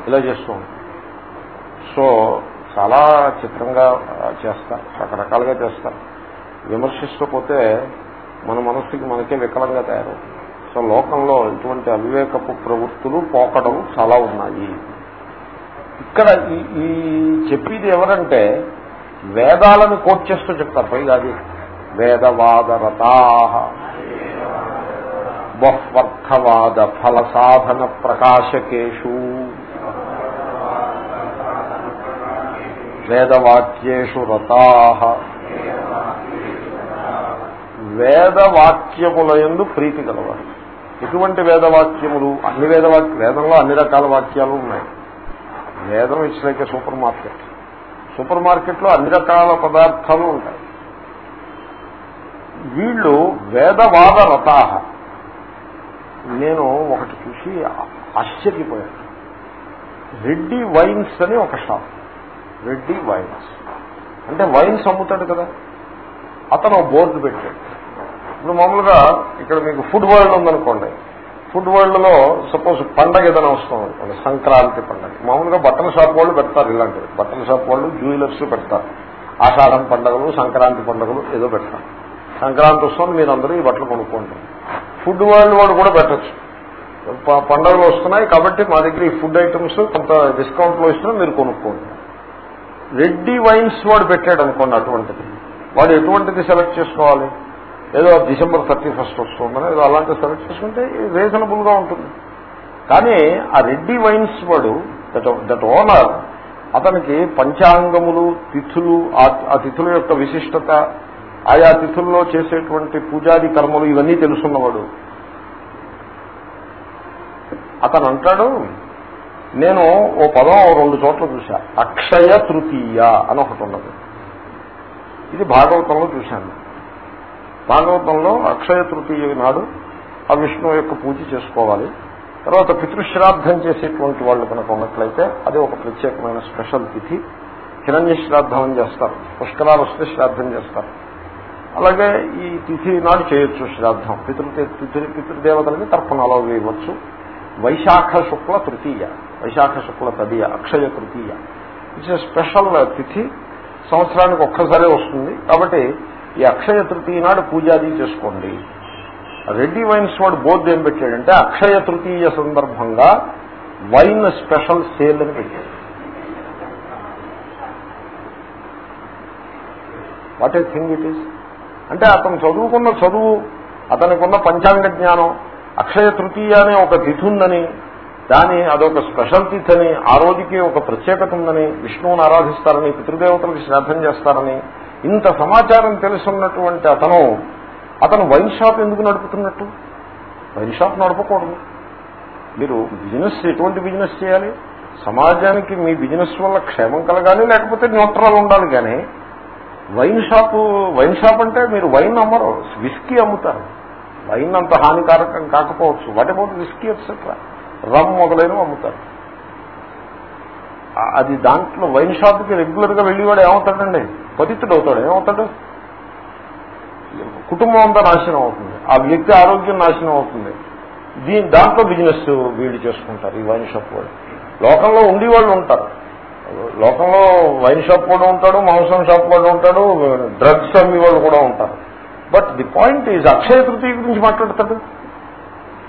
[SPEAKER 1] ఇలా చేస్తూ సో చాలా చిత్రంగా చేస్తారు. రకరకాలుగా చేస్తారు. విమర్శించకపోతే మన మనస్సుకి మనకే వికలంగా తయారవుతుంది. సో లోకంలో ఇటువంటి అవివేకపు ప్రవృత్తులు పోకడం చాలా ఉన్నాయి. ఇక్కడ ఈ చెప్పేది ఎవరంటే వేదాలను కోట్ చేస్తూ చెప్తారు. పైగా అది వేదవాదరతా బహ్వర్థవాద ఫల సాధన ప్రకాశకేషు. వేదవాక్యేషు రతా వేదవాక్యముల ఎందు ప్రీతి కలవాలి ఎటువంటి వేదవాక్యములు? అన్ని వేదవాక్య వేదంలో అన్ని రకాల వాక్యాలు ఉన్నాయి. వేదం it's like super market super మార్కెట్లో అన్ని రకాల పదార్థాలు ఉంటాయి. వీళ్ళు వేదవాద రతాహ నేను ఒకటి చూసి ఆశ్చర్యపోయాను. రెడ్డి వైన్స్ అని ఒక షాప్. రెడ్డి వైన్స్. అంటే వైన్స్ అమ్ముతాడు కదా. అతను బోర్డు పెట్టాడు. ఇప్పుడు మామూలుగా ఇక్కడ మీకు ఫుడ్ వరల్డ్ ఉందనుకోండి. ఫుడ్ వరల్డ్లో సపోజ్ పండగ ఏదైనా వస్తుంది అనుకోండి సంక్రాంతి పండగ. మామూలుగా బట్టల షాప్ వాళ్ళు పెడతారు ఇలాంటివి. బట్టల షాప్ వాళ్ళు జ్యువెలర్స్ పెడతారు. ఆషాఢం పండుగలు సంక్రాంతి పండుగలు ఏదో పెడతారు. సంక్రాంతి వస్తుంది మీరు అందరూ ఈ బట్టలు కొనుక్కోండి. ఫుడ్ వాళ్ళు వాడు కూడా పెట్టచ్చు. ప- పండుగలు వస్తున్నాయి కాబట్టి మా దగ్గర ఈ ఫుడ్ ఐటమ్స్ కొంత డిస్కౌంట్లో ఇస్తున్నా మీరు కొనుక్కోండి. రెడ్డి వైన్స్ వాడు పెట్టాడు అనుకోండి అటువంటిది. వాడు ఎటువంటిది సెలెక్ట్ చేసుకోవాలి? ఏదో డిసెంబర్ థర్టీ ఫస్ట్ వస్తుందని ఏదో అలాంటి సెలెక్ట్ చేసుకుంటే రీజనబుల్గా ఉంటుంది. కానీ ఆ రెడ్డి వైన్స్ వాడు దట్ దట్ ఓనర్ అతనికి పంచాంగములు తిథులు ఆ- తిథుల యొక్క విశిష్టత ఆయా తిథుల్లో చేసేటువంటి పూజాది కర్మలు ఇవన్నీ తెలుసున్నవాడు. అతను అంటాడు నేను ఓ పదం ఓ రెండు చోట్ల చూశా. అక్షయ తృతీయ అని ఒకటి ఉన్నది. ఇది భాగవతంలో చూశాను. భాగవతంలో అక్షయ తృతీయ నాడు ఆ విష్ణువు యొక్క పూజ చేసుకోవాలి. తర్వాత పితృశ్రాద్ధం చేసేటువంటి వాళ్ళు కనుక ఉన్నట్లయితే అది ఒక ప్రత్యేకమైన స్పెషల్ తిథి. హిరణ్య శ్రాద్ధం అని చేస్తారు పుష్కరాలు వస్తే శ్రాద్ధం చేస్తారు. అలాగే ఈ తిథి నాడు చేయొచ్చు శ్రాద్ధం. పితృ పితృ పితృదేవతలకి తర్పణాలు వేయవచ్చు వైశాఖ శుక్ల తృతీయ వైశాఖ శుక్ల తదియ అక్షయ తృతీయ. ఇట్స్ స్పెషల్ తిథి. సంవత్సరానికి ఒక్కసారే వస్తుంది. కాబట్టి ఈ అక్షయ తృతీయ నాడు పూజాది చేసుకోండి. రెడ్డి వైన్స్ వాడు బోర్డు ఏం పెట్టాడంటే అక్షయ తృతీయ సందర్భంగా వైన్ స్పెషల్ సేల్ అని పెట్టాడు. What a thing it is. అంటే అతను చదువుకున్న చదువు అతనికున్న పంచాంగ జ్ఞానం అక్షయ తృతీయ అనే ఒక తిథి ఉందని దాని అదొక స్పెషల్ తిథి అని ఆ రోజుకి ఒక ప్రత్యేకత ఉందని విష్ణువుని ఆరాధిస్తారని పితృదేవతలకు శ్రాద్ధం చేస్తారని ఇంత సమాచారం తెలుసున్నటువంటి అతను అతను వైన్ షాప్ ఎందుకు నడుపుతున్నట్టు? Wine shop నడపకూడదు. మీరు బిజినెస్ ఎటువంటి బిజినెస్ చేయాలి? సమాజానికి మీ బిజినెస్ వల్ల క్షేమం కలగాలి లేకపోతే న్యూట్రల్ ఉండాలి కానీ వైన్ షాప్ వైన్ షాప్ అంటే మీరు వైన్ అమ్మరు విస్కీ అమ్ముతారు. వైన్ అంత హానికారకం కాకపోవచ్చు. వాటి అబౌట్ విస్కీ ఎట్సెట్రా? రమ్ మొదలైనవి అమ్ముతారు. అది దాంట్లో వైన్ షాప్కి రెగ్యులర్గా వెళ్ళేవాడు ఏమవుతాడండి? పతితుడు అవుతాడు. ఏమవుతాడు? కుటుంబం అంతా నాశనం అవుతుంది. ఆ వ్యక్తి ఆరోగ్యం నాశనం అవుతుంది. దీని దాంట్లో బిజినెస్ వీడి చేసుకుంటారు ఈ వైన్ షాప్ వాళ్ళు. లోకంలో ఉండేవాళ్ళు ఉంటారు. లోకంలో వైన్ షాప్ కూడా ఉంటాడు మాంసం షాప్ కూడా ఉంటాడు డ్రగ్స్ అమ్మే వాళ్ళు కూడా ఉంటారు. But the point is Akshaya Tritiya గురించి మాట్లాడతాడు.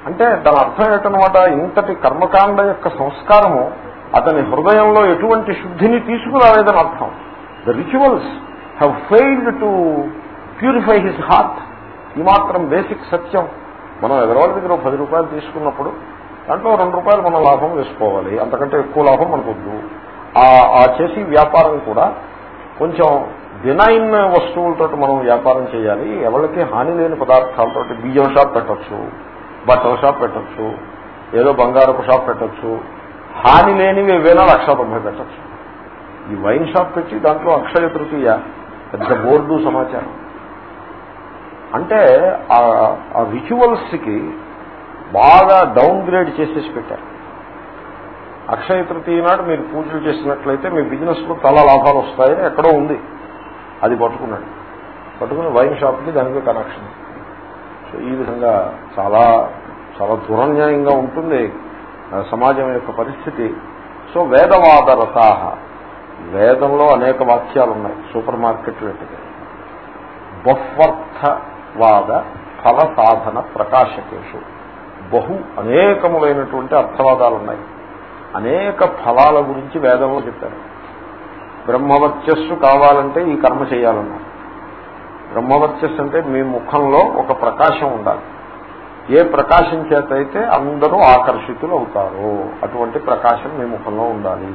[SPEAKER 1] అంటే దాని అర్థం ఏంటనమాట ఇంతటి కర్మకాండ యొక్క సంస్కారము అతని హృదయంలో ఎటువంటి శుద్ధిని తీసుకురాలేదని అర్థం. The rituals have failed to purify his heart ఈ మాత్రం బేసిక్ సత్యం. మనం ఎదరవాళ్ళ దగ్గర పది రూపాయలు తీసుకున్నప్పుడు దాంట్లో రెండు రూపాయలు మనం లాభం వేసుకోవాలి. అంతకంటే ఎక్కువ లాభం మనకు వద్దు ఆ- చేసి వ్యాపారం కూడా కొంచెం డినైన్ వస్తువులతో మనం వ్యాపారం చేయాలి. ఎవరికి హాని లేని పదార్థాలతో బియ్యం షాప్ పెట్టచ్చు బట్టల షాప్ పెట్టచ్చు ఏదో బంగారపు షాప్ పెట్టొచ్చు హాని లేనివి ఏవైనా లక్ష తొంభై పెట్టచ్చు. ఈ వైన్ షాప్ పెట్టి దాంట్లో అక్షయ తృతీయ పెద్ద బోర్డు సమాచారం. అంటే ఆ- రిచువల్స్కి బాగా డౌన్ గ్రేడ్ చేసేసి పెట్టారు. అక్షయ తృతీయ నాడు మీరు పూజలు చేసినట్లయితే మీ బిజినెస్లో చాలా లాభాలు వస్తాయని ఎక్కడో ఉంది. అది పట్టుకున్నాడు. పట్టుకుని వైన్ షాప్కి దానికి కనెక్షన్. సో ఈ విధంగా చాలా చాలా దురన్యాయంగా ఉంటుంది. సమాజం యొక్క పరిస్థితి. సో వేదవాదరతాహ వేదంలో అనేక వాక్యాలు ఉన్నాయి సూపర్ మార్కెట్ వెతికి బహ్వర్థవాద ఫల సాధన ప్రకాశకేషు. బహు అనేకములైనటువంటి అర్థవాదాలు ఉన్నాయి అనేక ఫలాల గురించి వేదంలో చెప్పారు. బ్రహ్మవర్చస్సు కావాలంటే ఈ కర్మ చేయాలన్నారు. బ్రహ్మవర్చస్సు అంటే మీ ముఖంలో ఒక ప్రకాశం ఉండాలి. ఏ ప్రకాశం చేత అయితే అందరూ ఆకర్షితులు అవుతారు అటువంటి ప్రకాశం మీ ముఖంలో ఉండాలి.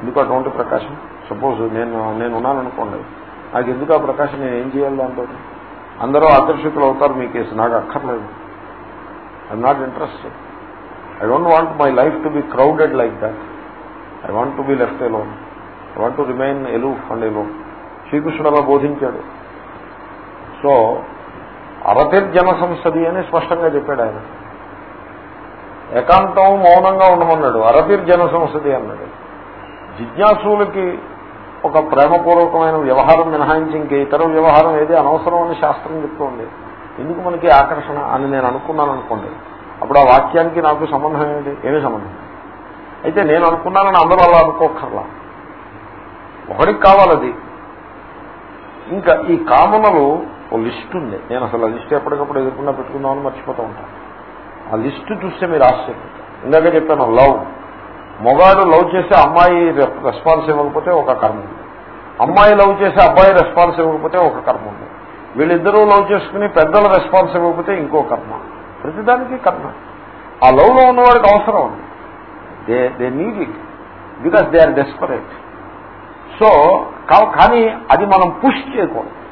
[SPEAKER 1] ఎందుకు అటువంటి ప్రకాశం? సపోజ్ నేను నేను ఉన్నాననుకోండి. నాకు ఎందుకు ఆ ప్రకాశం? నేను ఏం చేయాలి దాంతో? అందరూ ఆకర్షితులు అవుతారు మీ కేసు నాకు అక్కర్లేదు. I'm not interested I don't want my life to be crowded like that I want to be left alone I want to remain aloof and alone శ్రీకృష్ణుడు అలా బోధించాడు. సో అరతిర్జన సంసది అని స్పష్టంగా చెప్పాడు ఆయన. ఏకాంతం మౌనంగా ఉండమన్నాడు. అరతిర్జన సంసది అన్నాడు. జిజ్ఞాసులకి ఒక ప్రేమపూర్వకమైన వ్యవహారం మినహాయించి ఇంకే ఇతర వ్యవహారం ఏది అనవసరం అని శాస్త్రం చెప్తోంది. ఎందుకు మనకి ఆకర్షణ అని నేను అనుకున్నాను అనుకోండి. అప్పుడు ఆ వాక్యానికి నాకు సంబంధం ఏంటి? ఏమీ సంబంధం అయితే నేను అనుకున్నానని అందరూ అలా అనుకోకర్లా ఒకడికి కావాలది. ఇంకా ఈ కామనలు ఓ లిస్ట్ ఉంది. నేను అసలు ఆ లిస్ట్ ఎప్పటికప్పుడు ఎదుర్కొన్నా పెట్టుకుందామని మర్చిపోతూ ఉంటాను ఆ లిస్ట్ చూస్తే మీరు ఆశ్చర్యపోతారు ఇందాక చెప్పాను లవ్. మొగాడు లవ్ చేసే అమ్మాయి రెస్పాన్స్ ఇవ్వకపోతే ఒక కర్మ ఉంది. అమ్మాయి లవ్ చేసే అబ్బాయి రెస్పాన్స్ ఇవ్వకపోతే ఒక కర్మ ఉంది. వీళ్ళిద్దరూ లవ్ చేసుకుని పెద్దల రెస్పాన్స్ ఇవ్వకపోతే ఇంకో కర్మ. ప్రతిదానికి కర్మ. ఆ లవ్లో ఉన్నవాడికి అవసరం ఉంది. They they need it because they are desperate. So కానీ అది మనం పుష్ చేయకూడదు.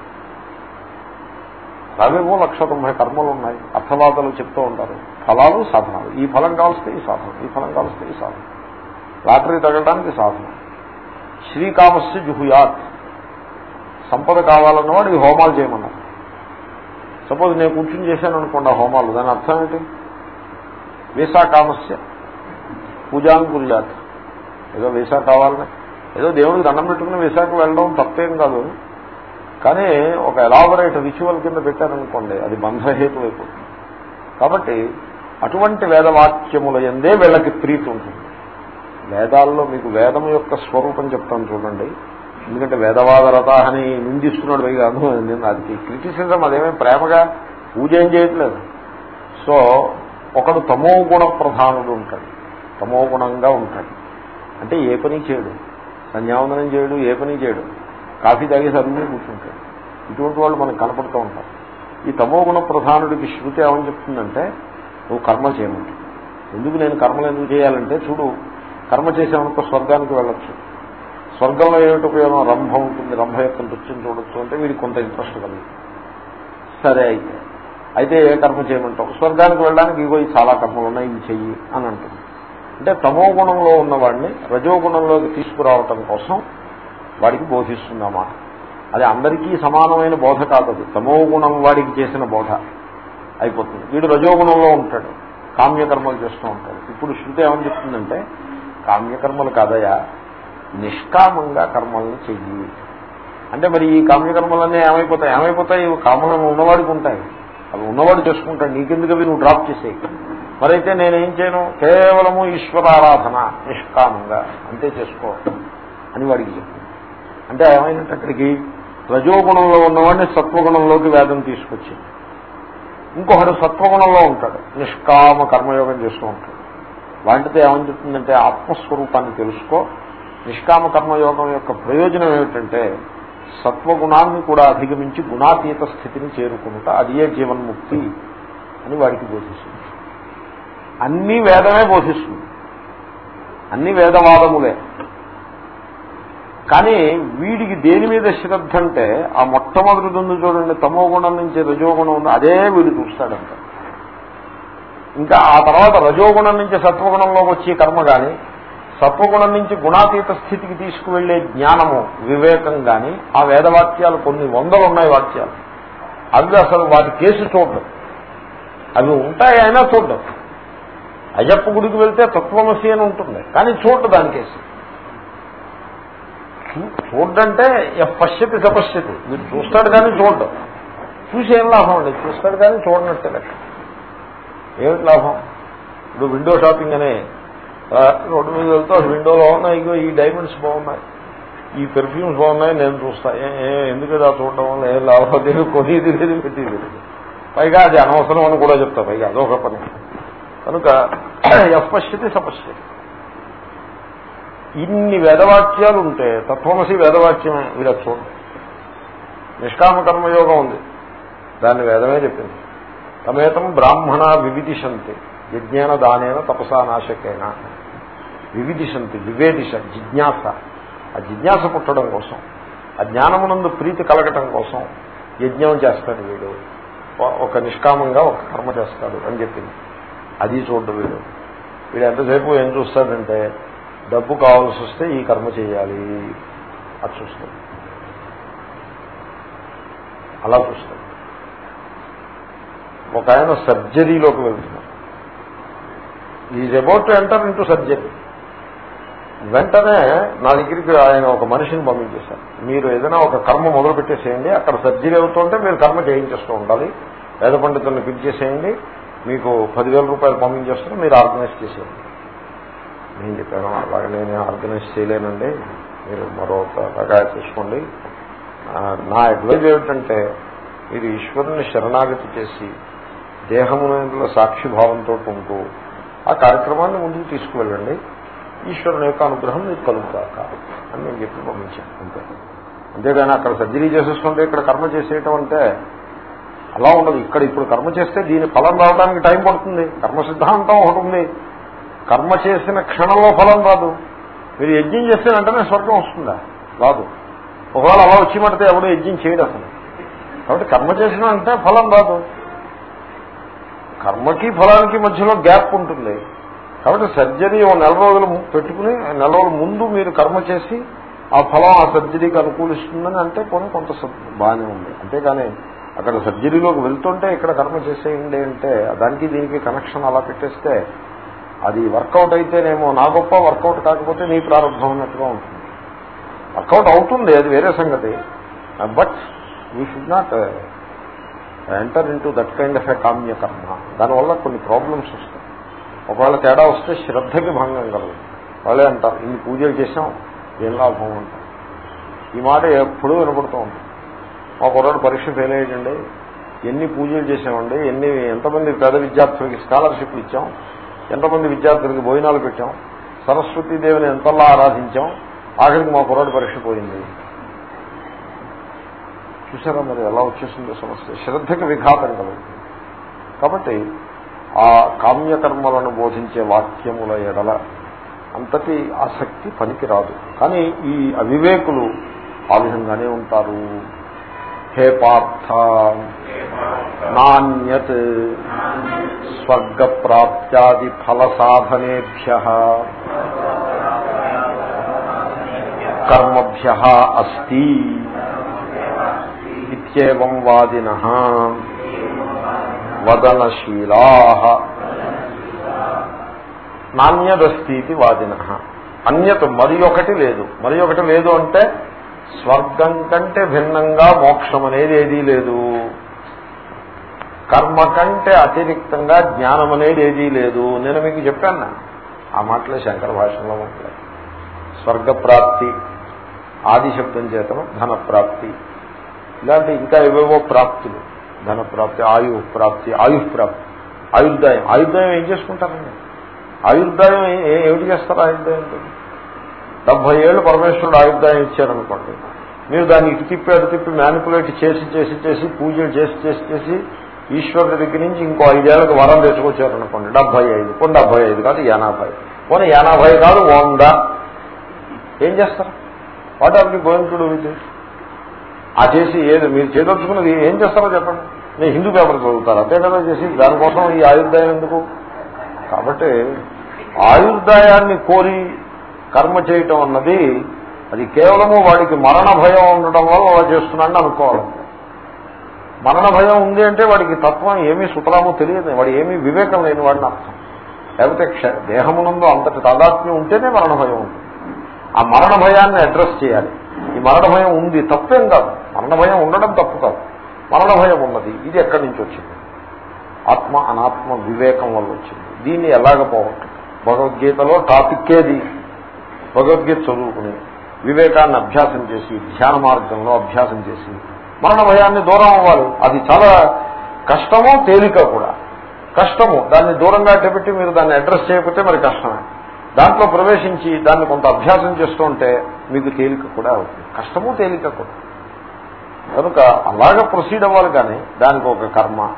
[SPEAKER 1] అవేవో లక్ష తొంభై కర్మలు ఉన్నాయి అర్థవాదాలు చెప్తూ ఉంటారు. ఫలాలు సాధనాలు. ఈ ఫలం కావలిస్తే ఈ సాధనం. ఈ ఫలం కావలిస్తే ఈ సాధనం. లాటరీ తగ్గడానికి సాధనం. శ్రీకామస్య జుహుయాత్. సంపద కావాలన్నవాడు ఈ హోమాలు చేయమన్నారు. సపోజ్ నేను కూర్చుని చేశాను అనుకోండి ఆ హోమాలు. దాని అర్థం ఏంటి? వీసా కామస్య పూజాంకుల్యాత్ ఏదో వీసా కావాలని. ఏదో దేవుడికి దండం పెట్టుకుని వీసాకు వెళ్ళడం తప్పేం కాదు. కానీ ఒక ఎలాబరేట్ రిచువల్ కింద పెట్టారనుకోండి అది బంధహేతు అయిపోతుంది. కాబట్టి అటువంటి వేదవాక్యముల ఎందే వీళ్ళకి ప్రీతి ఉంటుంది. వేదాల్లో మీకు వేదం యొక్క స్వరూపం చెప్తాను చూడండి. ఎందుకంటే వేదవాద రథ అని నిందిస్తున్నాడు పైగా నేను అది క్రిటిసిజం అదేమీ ప్రేమగా పూజ ఏం చేయట్లేదు. సో ఒకడు తమో గుణ ప్రధానుడు ఉంటాడు. తమో గుణంగా ఉంటాడు. అంటే ఏ పని చేయడు. సంధ్యావందనం చేయడు ఏ పని చేయడు. కాఫీ తాగేసి సరువు కూర్చుంటాడు ఇటువంటి వాళ్ళు మనకు కనపడుతూ ఉంటారు. ఈ తమోగుణ ప్రధానుడికి శృతి ఏమని చెప్తుందంటే నువ్వు కర్మ చేయమంటుంది ఎందుకు నేను కర్మలు ఎందుకు చేయాలంటే చూడు కర్మ చేసేవనుకో స్వర్గానికి వెళ్ళొచ్చు. స్వర్గంలో ఏమిటి ఉపయోగం? రంభ ఉంటుంది రంభ యొక్క నృత్యం చూడొచ్చు అంటే వీడికి కొంత ఇంట్రెస్ట్ కలిగి సరే అయితే అయితే ఏ కర్మ చేయమంటావు? స్వర్గానికి వెళ్ళడానికి ఇగో చాలా కర్మలు ఉన్నాయి ఇవి చెయ్యి అని అంటుంది. అంటే తమో గుణంలో ఉన్నవాడిని రజోగుణంలోకి తీసుకురావటం కోసం వాడికి బోధిస్తుందన్నమాట. అది అందరికీ సమానమైన బోధ కాదు తమోగుణం తమో గుణం వాడికి చేసిన బోధ అయిపోతుంది. వీడు రజోగుణంలో ఉంటాడు. కామ్యకర్మలు చేస్తూ ఉంటాడు. ఇప్పుడు శృతి ఏమని చెప్తుందంటే కామ్యకర్మలు కాదయా నిష్కామంగా కర్మల్ని చెయ్యి. అంటే మరి ఈ కామ్యకర్మలన్నీ ఏమైపోతాయి? ఏమైపోతాయి? కామలను ఉన్నవాడికి ఉంటాయి. అవి ఉన్నవాడు చేసుకుంటాడు. నీకెందుకు అవి నువ్వు డ్రాప్ చేసేయి. మరైతే నేనేం చేయను? కేవలము ఈశ్వరారాధన నిష్కామంగా. అంతే చేసుకో అని వాడికి చెప్పింది అంటే ఏమైనట్టు అక్కడికి రజోగుణంలో ఉన్నవాడిని సత్వగుణంలోకి వేదం తీసుకొచ్చింది. ఇంకొకడు సత్వగుణంలో ఉంటాడు నిష్కామ కర్మయోగం చేస్తూ ఉంటాడు. వాటితో ఏమని చెప్తుందంటే ఆత్మస్వరూపాన్ని తెలుసుకో. నిష్కామ కర్మయోగం యొక్క ప్రయోజనం ఏమిటంటే సత్వగుణాన్ని కూడా అధిగమించి గుణాతీత స్థితిని చేరుకుంటా అదే జీవన్ముక్తి అని వాడికి బోధిస్తుంది. అన్ని వేదమే బోధిస్తుంది. అన్ని వేదవాదములే. కానీ వీడికి దేని మీద శ్రద్ధ అంటే ఆ మొట్టమొదటి ఉంది చూడండి తమో గుణం నుంచి రజోగుణం ఉంది అదే వీడు చూస్తాడంట. ఇంకా ఆ తర్వాత రజోగుణం నుంచి సత్వగుణంలోకి వచ్చే కర్మ కానీ సత్వగుణం నుంచి గుణాతీత స్థితికి తీసుకువెళ్ళే జ్ఞానము వివేకం కానీ ఆ వేదవాక్యాలు కొన్ని వందలు ఉన్నాయి వాక్యాలు. అవి అసలు వాటి కేసు చూడడం. అవి ఉంటాయి అయినా చూడడం. అయ్యప్ప గుడికి వెళ్తే తత్వమసి అని ఉంటుంది. కానీ చూడదు దాని కేసు. చూడంటే పశ్యతి సపశ్యతి మీరు చూస్తాడు కానీ చూడడం. చూసి ఏం లాభం అండి? చూస్తాడు కానీ చూడనట్టే లెక్క ఏమిటి లాభం? ఇప్పుడు విండో షాపింగ్ అనే రోడ్డు మీద వెళ్తే విండోలో ఉన్నాయి ఇగో ఈ డైమండ్స్ బాగున్నాయి. ఈ పెర్ఫ్యూమ్స్ బాగున్నాయి నేను చూస్తా. ఎందుకు ఆ చూడటం వల్ల? ఏం లాభం? కొనేది లేదు పెట్టేది పైగా అది అనవసరం అని కూడా చెప్తా. పైగా అదొక పని. కనుక ఎపశ్యతి సపశ్యతి. ఇన్ని వేదవాక్యాలు ఉంటే తత్వమసి వేదవాక్యమే విలక్షణం నిష్కామ కర్మయోగం ఉంది. దాన్ని వేదమే చెప్పింది. తమేతం బ్రాహ్మణ వివిధిషంతి యజ్ఞాన దానేన తపసా నాశకేన వివిధిషంతి వివేదిష జిజ్ఞాస. ఆ జిజ్ఞాస పుట్టడం కోసం ఆ జ్ఞానమునందు ప్రీతి కలగటం కోసం యజ్ఞం చేస్తాడు వీడు. ఒక నిష్కామంగా ఒక కర్మ చేస్తాడు అని చెప్పింది. అది చూడ్డు వీడు. వీడు ఎంతసేపు ఏం చూస్తాడంటే డబ్బు కావాల్సి వస్తే ఈ కర్మ చేయాలి. అది చూస్తాం. అలా చూస్తాం. ఒక ఆయన సర్జరీలోకి వెళ్తున్నారు. Is about to enter into surgery వెంటనే నా దగ్గరికి ఆయన ఒక మనిషిని పంపించేశారు. మీరు ఏదైనా ఒక కర్మ మొదలు పెట్టేసేయండి అక్కడ సర్జరీ అవుతుంటే మీరు కర్మ చేయించేస్తూ ఉండాలి. వేద పండితులను పిలిచేసేయండి మీకు పదివేల రూపాయలు పంపించేస్తాను మీరు ఆర్గనైజ్ చేసేయండి. నేను చెప్పాను అలాగే నేను ఆర్గనైజ్ చేయలేనండి. మీరు మరో రకాయ తీసుకోండి. నా అడ్వైజ్ ఏమిటంటే మీరు ఈశ్వరుని శరణాగతి చేసి దేహముల సాక్షిభావంతో ఉంటూ ఆ కార్యక్రమాన్ని ముందుకు తీసుకువెళ్ళండి. ఈశ్వరుని యొక్క అనుగ్రహం మీకు కలుగుతాక అని నేను చెప్పి పంపించాను అంతే. అంతేగాని అక్కడ సర్జరీ చేసేసుకుంటే ఇక్కడ కర్మ చేసేయటం అంటే అలా ఉండదు. ఇక్కడ ఇప్పుడు కర్మ చేస్తే దీని ఫలం రావడానికి టైం పడుతుంది. కర్మ సిద్ధాంతం ఒకటి ఉంది. కర్మ చేసిన క్షణంలో ఫలం రాదు. మీరు యజ్ఞం చేస్తే వెంటనే స్వర్గం వస్తుందా? రాదు. ఒకవేళ అలా వచ్చి మడితే ఎవడు యజ్ఞం చేయడు అసలు. కాబట్టి కర్మ చేసిన అంటే ఫలం రాదు. కర్మకి ఫలానికి మధ్యలో గ్యాప్ ఉంటుంది. కాబట్టి సర్జరీ ఓ నెల రోజులు పెట్టుకుని నెల రోజుల ముందు మీరు కర్మ చేసి ఆ ఫలం ఆ సర్జరీకి అనుకూలిస్తుందని అంటే కొన్ని కొంత బాగానే ఉంది. అంతేగాని అక్కడ సర్జరీలోకి వెళ్తుంటే ఇక్కడ కర్మ చేసేయండి అంటే దానికి దీనికి కనెక్షన్ అలా పెట్టేస్తే అది వర్కౌట్ అయితేనేమో నా గొప్ప వర్కౌట్ కాకపోతే నీ ప్రారంభం ఉన్నట్టుగా ఉంటుంది. వర్కౌట్ అవుతుంది అది వేరే సంగతి. But you should not enter in that kind of a కామ్య కర్మ. దానివల్ల కొన్ని ప్రాబ్లమ్స్ వస్తాయి. ఒకవేళ తేడా వస్తే శ్రద్ధకి భంగం కలదు. వాళ్ళే అంటారు ఇన్ని పూజలు చేసాం ఏం లాభం? అంటారు. ఈ మాట ఎప్పుడూ వినపడుతూ ఉంటుంది. మా కుర్రాడు పరీక్ష ఫెయిల్ అయ్యండి ఎన్ని పూజలు చేసామండి ఎన్ని ఎంతమంది పేద విద్యార్థులకి స్కాలర్షిప్లు ఇచ్చాం ఎంతమంది విద్యార్థులకి భోజనాలు పెట్టాం? సరస్వతీదేవిని ఎంతలా ఆరాధించాం? ఆఖరికి మా కుర్రాడు పరీక్ష పోయింది. చూసారా మరి ఎలా వచ్చేసిందో సమస్య? శ్రద్ధకి విఘాతం కలుగుతుంది కాబట్టి ఆ కామ్యకర్మలను బోధించే వాక్యముల ఎడల అంతటి ఆసక్తి పనికిరాదు. కానీ ఈ అవివేకులు ఆ విధంగానే ఉంటారు. హే పార్థ నాణ్యత్ స్వర్గప్రాప్త్యాది ఫల సాధనేభ్య కర్మభ్య అస్తి ఇత్యేవం వాదిన. వదనశీలా. నాణ్యదస్తి వాదిన. అన్యత మరి ఒకటి లేదు. మరి ఒకటి లేదు అంటే స్వర్గం కంటే భిన్నంగా మోక్షం అనేది ఏదీ లేదు. కర్మ కంటే అతిరిక్తంగా జ్ఞానం అనేది ఏదీ లేదు. నేను మీకు చెప్పాను. ఆ మాటలే శంకర భాషలో మాట్లాడు స్వర్గప్రాప్తి ఆదిశబ్దం చేతను ధనప్రాప్తి. ఇలాంటి ఇంకా ఏవేవో ప్రాప్తులు. ధనప్రాప్తి ఆయు ప్రాప్తి ఆయుష్ ప్రాప్తి ఆయుర్దాయం. ఆయుర్దాయం ఏం చేసుకుంటారండి? ఆయుర్దాయం ఏమిటి చేస్తారు ఆయుర్దాయంతో డెబ్బై ఏళ్ళు పరమేశ్వరుడు ఆయుర్దాయం ఇచ్చారనుకోండి. మీరు దాన్ని ఇటు తిప్పి అటు తిప్పి మ్యానిపులేట్ చేసి చేసి చేసి పూజలు చేసి చేసి చేసి ఈశ్వరుడి దగ్గర నుంచి ఇంకో ఐదేళ్ళకు వరం తెచ్చుకొచ్చారనుకోండి డెబ్బై ఐదు. కొన్ని డెబ్బై ఐదు కాదు ఎనభై పోనీ ఎనభై కాదు వంద. ఏం చేస్తారు? వాట్ ఆర్ మీ గోయింగ్ ఆ చేసి ఏది మీరు చేదొచ్చుకున్నది ఏం చేస్తారో చెప్పండి. నేను హిందూ పేపర్ చదువుతారు అంతే కదా చేసి దానికోసం ఈ ఆయుర్దాయం ఎందుకు? కాబట్టి ఆయుర్దాయాన్ని కోరి కర్మ చేయటం అన్నది అది కేవలము వాడికి మరణ భయం ఉండడం వల్ల అలా చేస్తున్నాడని అనుకోవాలి. మరణ భయం ఉంది అంటే వాడికి తత్వం ఏమీ సుతరామో తెలియదు వాడు ఏమీ వివేకం లేని వాడిని అర్థం. లేకపోతే దేహమునందు అంతటి తాదాత్మ్యం ఉంటేనే మరణ భయం ఉంది ఆ మరణ భయాన్ని అడ్రస్ చేయాలి. ఈ మరణ భయం ఉంది తప్పేం కాదు. మరణ భయం ఉండడం తప్పు కాదు. మరణ భయం ఉన్నది ఇది ఎక్కడి నుంచి వచ్చింది? ఆత్మ అనాత్మ వివేకం వల్ల వచ్చింది. దీన్ని ఎలాగ పోగొట్టు భగవద్గీతలో టాపిక్ ఏది భగవద్గీత చదువుకుని వివేకాన్ని అభ్యాసం చేసి ధ్యాన మార్గంలో అభ్యాసం చేసి మరణ భయాన్ని దూరం అవ్వాలి. అది చాలా కష్టము తేలిక కూడా. కష్టము. దాన్ని దూరంగా పెట్టి మీరు దాన్ని అడ్రస్ చేయకపోతే మరి కష్టమే. దాంట్లో ప్రవేశించి దాన్ని కొంత అభ్యాసం చేస్తూ ఉంటే మీకు తేలిక కూడా అవుతుంది. కష్టము తేలిక కూడా. కనుక అలాగ ప్రొసీడ్ అవ్వాలి కానీ దానికి ఒక కర్మ.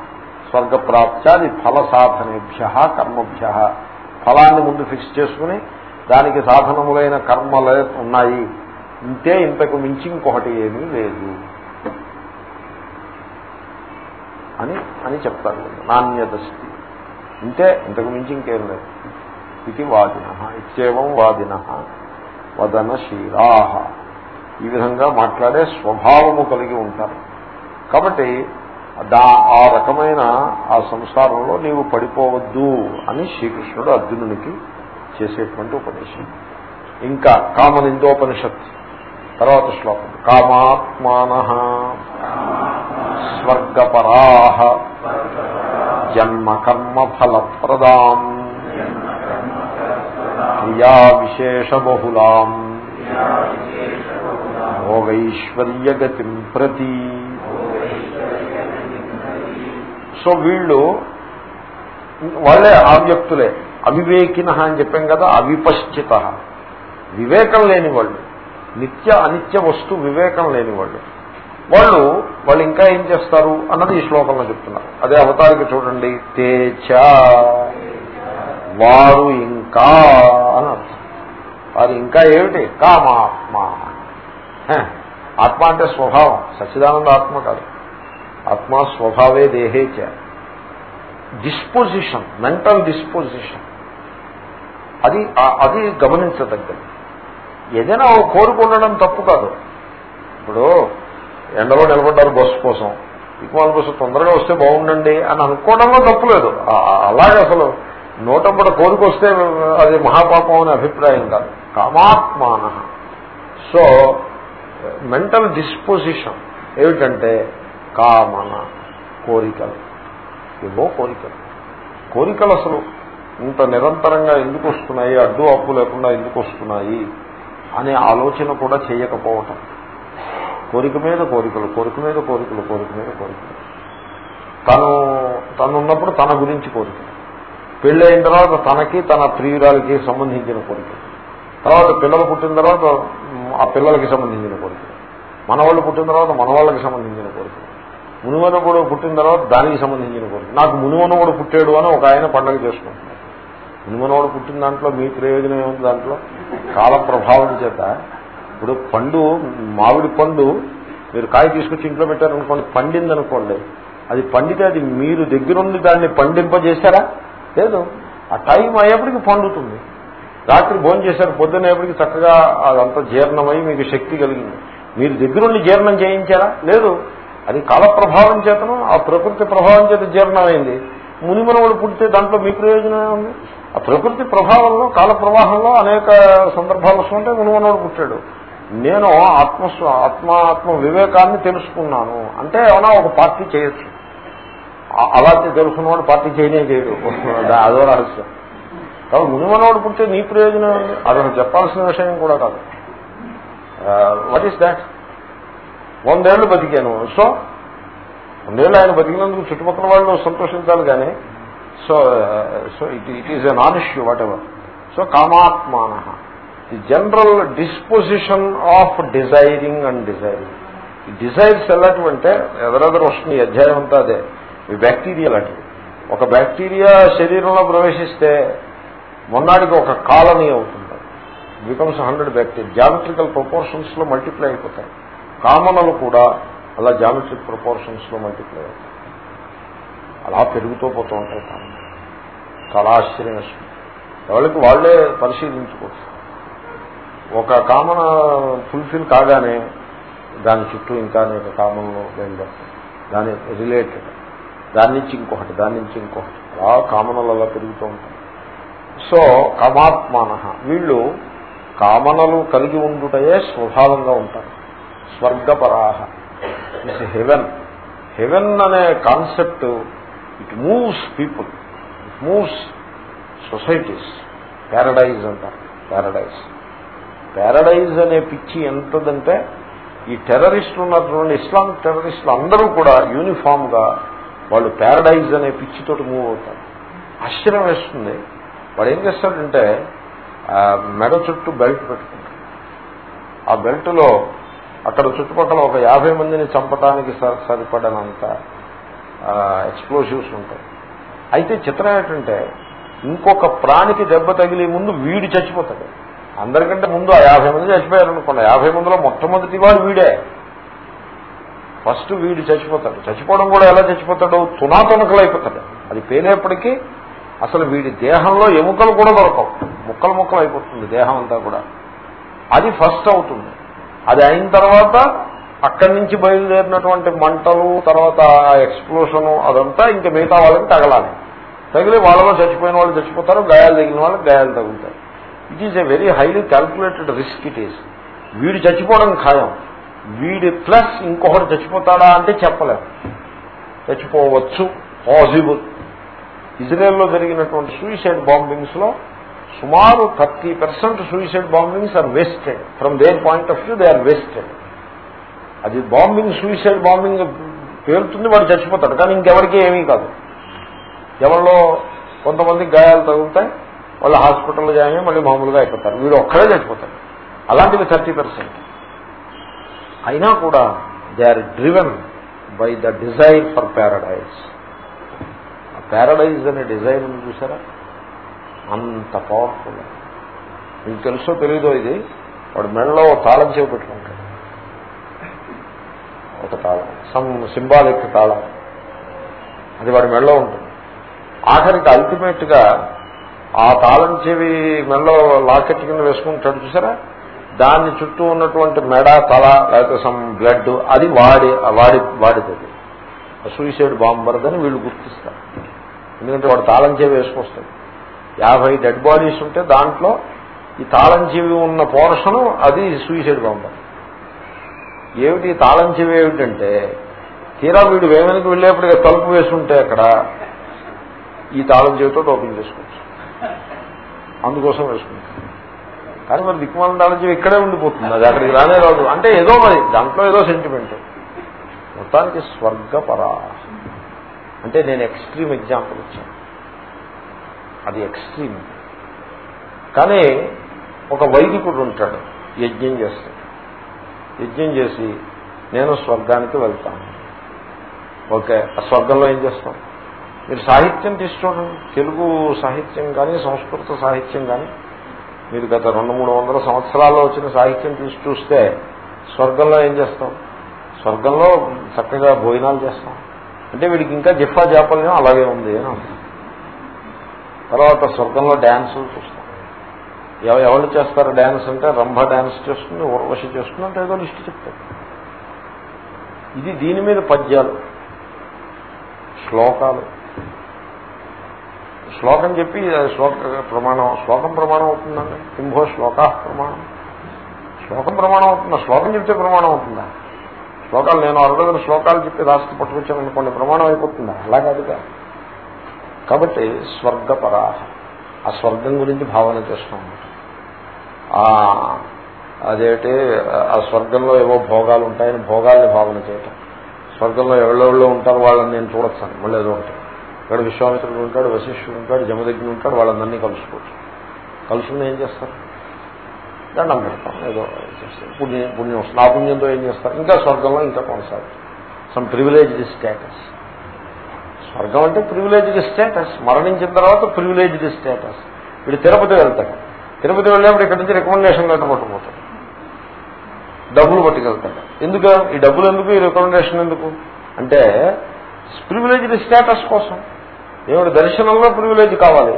[SPEAKER 1] స్వర్గప్రాప్త్యాది ఫల సాధనేభ్య కర్మభ్య. ఫలాన్ని ముందు ఫిక్స్ చేసుకుని దానికి సాధనములైన కర్మలే ఉన్నాయి. ఇంతే ఇంతకు మించి ఇంకొకటి ఏమీ లేదు. అని అని చెప్తారు. నాణ్యదస్తి ఇంతే ఇంతకు మించి ఇంకేం లేదు. ఇది వాదిన ఇత్యేవం వాదిన వదనశీలా. ఈ విధంగా మాట్లాడే స్వభావము కలిగి ఉంటారు. కాబట్టి దా ఆ రకమైన ఆ సంసారంలో నీవు పడిపోవద్దు అని శ్రీకృష్ణుడు అర్జునునికి చేసేటువంటి ఉపదేశం. ఇంకా కామనిందోపనిషత్ తర్వాత శ్లోకం. కామాత్మాన. స్వర్గపరా. జన్మ కర్మ ఫలప్రదాం క్రియా విశేషబహుళాం భోగైశ్వర్యగతిం ప్రతి. సో వీళ్ళు వాళ్ళే ఆవ్యక్తులే. అవివేకిన అని చెప్పాం కదా అవిపశ్చిత. వివేకం లేని వాళ్ళు. నిత్య అనిత్య వస్తు వివేకం లేని వాళ్ళు. వాళ్ళు వాళ్ళు ఇంకా ఏం చేస్తారు అన్నది ఈ శ్లోకంలో చెప్తున్నారు. అదే అవతారికి చూడండి. తేచ వారు ఇంకా అని అర్థం. వారు ఇంకా ఏమిటి? కామాత్మ. ఆత్మ అంటే స్వభావం. సచ్చిదానంద ఆత్మ కాదు. ఆత్మ స్వభావే దేహేచ డిస్పోజిషన్ మెంటల్ డిస్పోజిషన్. అది అది గమనించదగ్గది. ఏదైనా కోరుకుండడం తప్పు కాదు. ఇప్పుడు ఎండలో నిలబడ్డారు బస్సు కోసం. ఇక్వాల బస్సు తొందరగా వస్తే బాగుండండి అని అనుకోవడంలో తప్పు లేదు అలాగే అసలు నూటంపట కోరికొస్తే అది మహాపాపం అనే అభిప్రాయం కాదు. కామాత్మాన. సో మెంటల్ డిస్పోజిషన్ ఏమిటంటే కామన కోరికలు. ఏవో కోరికలు. కోరికలు అసలు ఇంత నిరంతరంగా ఎందుకు వస్తున్నాయి అడ్డు అప్పు లేకుండా ఎందుకు వస్తున్నాయి అనే ఆలోచన కూడా చేయకపోవటం. కోరిక మీద కోరికలు కోరిక మీద కోరికలు కోరిక మీద కోరికలు. తను తను ఉన్నప్పుడు తన గురించి కోరిక. పెళ్ళైన తర్వాత తనకి తన ప్రియురాలకి సంబంధించిన కోరిక. తర్వాత పిల్లలు పుట్టిన తర్వాత ఆ పిల్లలకి సంబంధించిన కోరిక. మనవాళ్ళు పుట్టిన తర్వాత మనవాళ్ళకి సంబంధించిన కోరిక. మునివన కూడా పుట్టిన తర్వాత దానికి సంబంధించిన కోరిక. నాకు మునివనవుడు పుట్టాడు అని ఒక ఆయన పండగ చేసుకుంటున్నాడు మునివనోడు పుట్టిన దాంట్లో మీ ప్రయోజనం ఏముంది దాంట్లో? కాల ప్రభావం చేత ఇప్పుడు పండు మామిడి పండు మీరు కాయ తీసుకొచ్చి ఇంట్లో పెట్టారనుకోండి పండింది అనుకోండి అది పండితే అది మీరు దగ్గరుండి దాన్ని పండింపజేశారా? లేదు. ఆ టైం అయ్యేప్పటికి పండుతుంది. రాత్రి భోజనం చేశారు పొద్దునేపటికి చక్కగా అదంతా జీర్ణమై మీకు శక్తి కలిగింది. మీరు దగ్గరుండి జీర్ణం చేయించారా? లేదు. అది కాల ప్రభావం చేతను ఆ ప్రకృతి ప్రభావం చేత జీర్ణమైంది. మునిమనవుడు పుడితే దాంట్లో మీ ప్రయోజనం ఉంది ఆ ప్రకృతి ప్రభావంలో కాల ప్రవాహంలో అనేక సందర్భాలు వస్తుంటే మునిమనవుడు పుట్టాడు. నేను ఆత్మ ఆత్మాత్మ వివేకాన్ని తెలుసుకున్నాను. అంటే ఏమైనా ఒక పార్టీ చేయొచ్చు. అలా తెలుసుకున్నవాడు పార్టీ చేయనే చేయడు. అదో రహస్యం. కాబట్టి మునిమనవాడు పుట్టే నీ ప్రయోజనం ఉంది అదొక చెప్పాల్సిన విషయం కూడా కాదు. వాట్ ఈస్ దాట్ వందేళ్ళు బతికాను. సో వందేళ్ళు ఆయన బతికినందుకు చుట్టుపక్కల వాళ్ళు సంతోషించాలి కానీ so so it it is a non issue whatever so కామాత్మాన. The general disposition of desiring and desiring ఈ డిజైర్స్ ఎలాంటివంటే ఎదరెదరు వస్తుంది అధ్యాయం అంతా అదే. ఈ బ్యాక్టీరియా లాంటివి. ఒక బ్యాక్టీరియా శరీరంలో ప్రవేశిస్తే మొన్నాడికి ఒక కాలనీ అవుతుంది బికమ్స్ హండ్రెడ్ బ్యాక్టీరియా జామెట్రికల్ ప్రపోర్షన్స్లో మల్టిప్లై అయిపోతాయి. కామనలు కూడా అలా జామెట్రిక్ ప్రపోర్షన్స్లో మల్టిప్లై అవుతాయి. అలా పెరుగుతూ పోతూ ఉంటాయి కామన్ చాలా ఆశ్చర్యం వేస్తుంది ఎవరికి పరిశీలించుకోవచ్చు. ఒక కామన్ ఫుల్ఫిల్ కాగానే దాని చుట్టూ ఇంకా అనేక కామన్లు బయలుదేరుతాయి దాని రిలేటెడ్ దాని నుంచి ఇంకొకటి దాని నుంచి ఇంకొకటి. అలా కామనలు అలా పెరుగుతూ ఉంటాయి. సో కామాత్మాన. వీళ్ళు కామనలు కలిగి ఉండుటయే స్వభావంగా ఉంటారు. స్వర్గపరాహ ఇట్స్ హెవెన్ హెవెన్ అనే concept it moves people it moves societies paradise అంటారు. ప్యారడైజ్ పారడైజ్ అనే పిచ్చి ఎంతదంటే ఈ టెర్రరిస్టులు ఉన్నటువంటి ఇస్లామిక్ టెర్రరిస్టులు అందరూ కూడా యూనిఫామ్గా వాళ్ళు పారడైజ్ అనే పిచ్చితోటి మూవ్ అవుతారు. ఆశ్చర్యం వేస్తుంది. వాడు ఏం చేస్తాడంటే మెడ చుట్టూ బెల్ట్ పెట్టుకుంటాడు. ఆ బెల్ట్లో అక్కడ చుట్టుపక్కల ఒక యాభై మందిని చంపడానికి స- సరిపడనంత ఎక్స్ప్లోజివ్స్ ఉంటాయి. అయితే చిత్రం ఏంటంటే ఇంకొక ప్రాణికి దెబ్బ తగిలే ముందు వీడు చచ్చిపోతాడు. అందరికంటే ముందు ఆ యాభై మంది చచ్చిపోయారు అనుకోండి యాభై మందిలో మొట్టమొదటి వాడు వీడే. ఫస్ట్ వీడు చచ్చిపోతాడు. చచ్చిపోవడం కూడా ఎలా చచ్చిపోతాడు? తునాతునకలు అయిపోతాడు అది పేలేప్పటికీ అసలు వీడి దేహంలో ఎముకలు కూడా దొరకవు. ముక్కలు ముక్కలు అయిపోతుంది దేహం అంతా కూడా. అది ఫస్ట్ అవుతుంది. అది అయిన తర్వాత అక్కడి నుంచి బయలుదేరినటువంటి మంటలు తర్వాత ఆ ఎక్స్ప్లోషను అదంతా ఇంకా మిగతా వాళ్ళకి తగలాలి. తగిలి వాళ్ళలో చచ్చిపోయిన వాళ్ళు చచ్చిపోతారు గాయాలు తగిలిన వాళ్ళకి గాయాలు తగులుతాయి. It is a very highly calculated risk it is వీడు చచ్చిపోవడం ఖాయం. వీడి ప్లస్ ఇంకొకటి చచ్చిపోతాడా అంటే చెప్పలేము చచ్చిపోవచ్చు. పాసిబుల్ ఇజ్రాయెల్లో జరిగినటువంటి సూసైడ్ బాంబింగ్స్లో సుమారు thirty percent suicide bombings are wasted from their point of view they are wasted అది బాంబింగ్ సూసైడ్ బాంబింగ్ పేలుతుంది వాడు చచ్చిపోతాడు. కానీ ఇంకెవరికి ఏమీ కాదు. ఎవరిలో కొంతమంది గాయాలు తగులుతాయి? వాళ్ళు హాస్పిటల్లో జాయిన్ మళ్ళీ మామూలుగా అయిపోతారు. వీడు ఒక్కడే చనిపోతారు అలాంటివి థర్టీ పర్సెంట్. అయినా కూడా they are driven by the desire for paradise paradise అనే డిజైర్ ఉంది చూసారా? అంత పవర్ఫుల్. మీకు తెలుసో తెలీదో ఇది? వాడు మెడలో తాళం చేసి పెట్టుకుంటాడు ఒక తాళం. సమ్ సింబాలిక్ తాళం. అది వాడి మెడలో ఉంటుంది. ఆఖరికి అల్టిమేట్గా ఆ తాళం చెవి మెడలో లాకెట్ కింద వేసుకుంటాడు చూసారా? దాన్ని చుట్టూ ఉన్నటువంటి మెడ తల లేకపోతే సమ్ బ్లడ్ అది వాడి వాడి వాడిది సూసైడ్ బాంబర్ అని వీళ్ళు గుర్తిస్తారు. ఎందుకంటే వాడు తాళం చెవి వేసుకొస్తాడు. యాభై డెడ్ బాడీస్ ఉంటే దాంట్లో ఈ తాళం చెవి ఉన్న పోర్షను అది సూసైడ్ బాంబర్ ఏమిటి తాళం చెవి ఏమిటంటే తీరా వీడు వేమనికి వెళ్ళేప్పటికీ తలుపు వేసుంటే అక్కడ ఈ తాళం చెవితో ఓపెన్ చేసుకోవచ్చు. అందుకోసం వేసుకుంటాం. కానీ మరి దిక్కుమాల తాళం ఇక్కడే ఉండిపోతుంది. అది అక్కడికి రానే రాదు. అంటే ఏదో మరి దాంట్లో ఏదో సెంటిమెంట్ మొత్తానికి స్వర్గపరా. అంటే నేను ఎక్స్ట్రీమ్ ఎగ్జాంపుల్ ఇచ్చాను. అది ఎక్స్ట్రీమ్ కానీ ఒక వైదికుడు ఉంటాడు యజ్ఞం చేస్తాడు యజ్ఞం చేసి నేను స్వర్గానికి వెళ్తాను. ఓకే ఆ స్వర్గంలో ఏం చేస్తాం? మీరు సాహిత్యం తీసుకోండి. తెలుగు సాహిత్యం కానీ సంస్కృత సాహిత్యం కానీ. మీరు గత రెండు మూడు వందల సంవత్సరాల్లో వచ్చిన సాహిత్యం తీసి చూస్తే స్వర్గంలో ఏం చేస్తాం? స్వర్గంలో చక్కగా భోజనాలు చేస్తాం. అంటే వీడికి ఇంకా జిఫా జాపల్యం అలాగే ఉంది అని తర్వాత స్వర్గంలో డ్యాన్సులు చూస్తాం. ఎవరు చేస్తారు డ్యాన్స్ అంటే రంభ డ్యాన్స్ చేస్తుంది ఉర్వశి చేస్తుంది అంటే ఏదో లిస్ట్ చెప్తారు. ఇది దీని మీద పద్యాలు శ్లోకాలు. శ్లోకం చెప్పి శ్లోక ప్రమాణం శ్లోకం ప్రమాణం అవుతుందండి? సింహో శ్లోకా ప్రమాణం. శ్లోకం ప్రమాణం అవుతుందా? శ్లోకం చెప్తే ప్రమాణం అవుతుందా? శ్లోకాలు నేను అరవై శ్లోకాలు చెప్పి రాష్ట్ర పట్టుకొచ్చాను అనుకోండి ప్రమాణం అయిపోతుందా? అలా కాదుగా కాబట్టి స్వర్గపరాహ. ఆ స్వర్గం గురించి భావన చేస్తాం అదేంటి ఆ స్వర్గంలో ఏవో భోగాలు ఉంటాయని భోగాల్ని భావన చేయటం. స్వర్గంలో ఎవరెవరిలో ఉంటారు వాళ్ళని నేను చూడొచ్చాను. మళ్ళీ ఏదో ఒకటి ఇక్కడ విశ్వామిత్రుడు ఉంటాడు వశిష్ఠుడు ఉంటాడు జమదగ్ని ఉంటాడు వాళ్ళందరినీ కలుసుకోవచ్చు. కలుసుకుని ఏం చేస్తారు? దండం పెడతాం ఏదో చేస్తారు. పుణ్యం పుణ్యం వస్తుంది పుణ్యంతో ఏం చేస్తారు? ఇంకా స్వర్గంలో ఇంకా కొనసాగుతుంది సమ్ ప్రివిలేజ్డ్ స్టేటస్ స్వర్గం అంటే ప్రివిలేజ్డ్ స్టేటస్ మరణించిన తర్వాత ప్రివిలేజ్డ్ స్టేటస్ వీడు తిరుపతి వెళ్తాడు. తిరుపతి వెళ్ళేప్పుడు ఇక్కడ నుంచి రికమెండేషన్ లెటర్ పట్టుకుపోతాడు డబ్బులు పట్టుకెళ్తాడు. ఎందుకు? ఈ డబ్బులు ఎందుకు? ఈ రికమెండేషన్ ఎందుకు? అంటే ప్రివిలేజ్డ్ స్టేటస్ కోసం. దేవుడి దర్శనంలో ప్రివిలేజ్ కావాలి.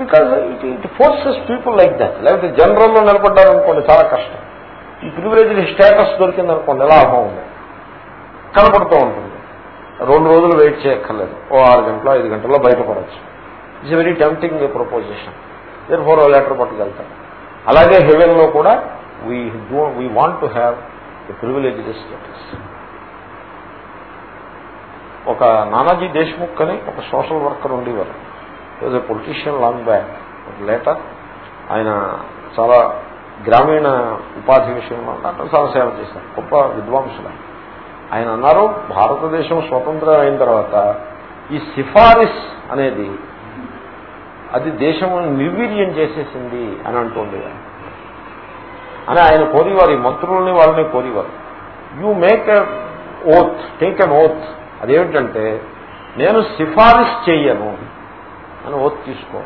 [SPEAKER 1] Because it it forces people like that లేకపోతే జనరల్లో నిలబడ్డారనుకోండి చాలా కష్టం. ఈ ప్రివిలేజ్ స్టేటస్ దొరికిందనుకోండి ఎలా అభావం ఉంది కనపడుతూ ఉంటుంది. రెండు రోజులు వెయిట్ చేయక్కర్లేదు. ఓ ఆరు గంటలో ఐదు గంటల్లో బయటపడవచ్చు it's very tempting proposition therefore letter పట్టుకెళ్తాడు అలాగే హెవెన్లో కూడా we do we want to have the privilege status ఒక నానాజీ దేశ్ముఖ్ అని ఒక సోషల్ వర్కర్ ఉండేవారు. ఏదో పొలిటీషియన్ లాంగ్ బ్యాక్ లేటర్ ఆయన చాలా గ్రామీణ ఉపాధి విషయంలో అంటే చాలా సేవ చేశారు. గొప్ప విద్వాంసులు ఆయన. అన్నారు భారతదేశం స్వతంత్రం అయిన తర్వాత ఈ సిఫారిస్ అనేది అది దేశం నిర్వీర్యం చేసేసింది అని అంటుండేవారు అని ఆయన కోరేవారు ఈ మంత్రుల్ని వాళ్ళని కోరేవారు. You make a oath take an oath అదేమిటంటే నేను సిఫారిస్ చెయ్యను అని ఓత్ తీసుకో.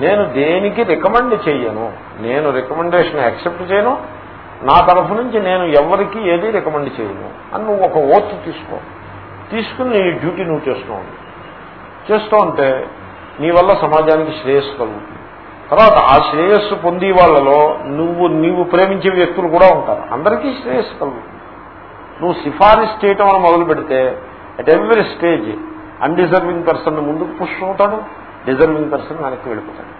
[SPEAKER 1] నేను దేనికి రికమెండ్ చెయ్యను? నేను రికమెండేషన్ యాక్సెప్ట్ చేయను. నా తరఫు నుంచి నేను ఎవరికి ఏది రికమెండ్ చేయను అని నువ్వు ఒక ఓత్ తీసుకో. తీసుకుని నీ డ్యూటీ నువ్వు చేస్తూ ఉండు. చేస్తూ ఉంటే నీ వల్ల సమాజానికి శ్రేయస్సు కలుగుతుంది. తర్వాత ఆ శ్రేయస్సు పొందే వాళ్ళలో నువ్వు నీవు ప్రేమించే వ్యక్తులు కూడా ఉంటారు. అందరికీ శ్రేయస్సు కలుగుతుంది. నువ్వు సిఫారిస్ చేయటం అని మొదలు పెడితే at every stage undeserving person ముందుకు పుష్ అవుతాడు డిజర్వింగ్ పర్సన్ వెనక్కి వెళ్ళిపోతాడు.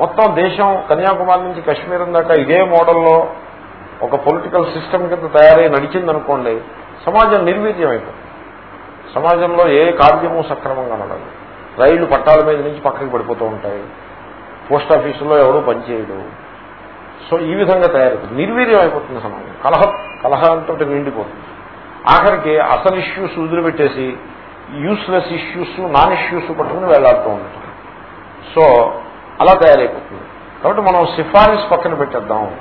[SPEAKER 1] మొత్తం దేశం కన్యాకుమారి నుంచి కశ్మీర్ దాకా ఇదే మోడల్లో ఒక పొలిటికల్ సిస్టమ్ కింద తయారై నడిచిందనుకోండి సమాజం నిర్వీర్యం అయిపోతుంది సమాజంలో ఏ కార్యము సక్రమంగా నడదు రైళ్ళు పట్టాల మీద నుంచి పక్కకి పడిపోతూ ఉంటాయి. పోస్ట్ ఆఫీసులో ఎవరూ పనిచేయడు సో ఈ విధంగా తయారవుతుంది. నిర్వీర్యం అయిపోతుంది సమాజం. కలహ కలహంతో నిండిపోతుంది ఆఖరికి అసలు ఇష్యూస్ వదిలిపెట్టేసి యూస్లెస్ ఇష్యూస్ నాన్ ఇష్యూస్ పట్టుకుని వెళ్ళాడుతూ ఉంటుంది సో అలా తయారైపోతుంది. కాబట్టి మనం సిఫారిస్ పక్కన పెట్టేద్దాం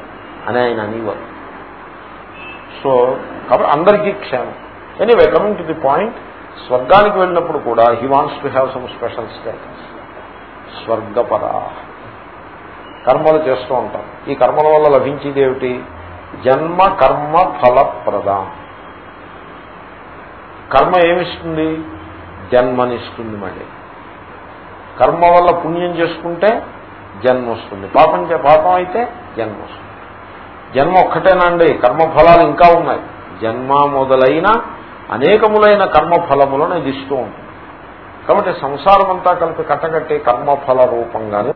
[SPEAKER 1] అని ఆయన అనేవారు. సో కాబట్టి అందరికీ క్షేమం. Anyway coming to the point స్వర్గానికి వెళ్ళినప్పుడు కూడా he wants to have some special status స్వర్గపర. కర్మలు చేస్తూ ఉంటాం. ఈ కర్మల వల్ల లభించేది ఏమిటి? జన్మ కర్మ ఫలప్రదం కర్మ ఏమిస్తుంది? జన్మనిస్తుంది మళ్ళీ. కర్మ వల్ల పుణ్యం చేసుకుంటే జన్మ వస్తుంది పాపం పాపం అయితే జన్మ వస్తుంది జన్మ ఒక్కటేనండి. కర్మఫలాలు ఇంకా ఉన్నాయి. జన్మ మొదలైన అనేకములైన కర్మఫలములను ఇది ఇస్తూ ఉంటుంది. కాబట్టి సంసారం అంతా కలిపి కట్టగట్టే కర్మఫల రూపంగానే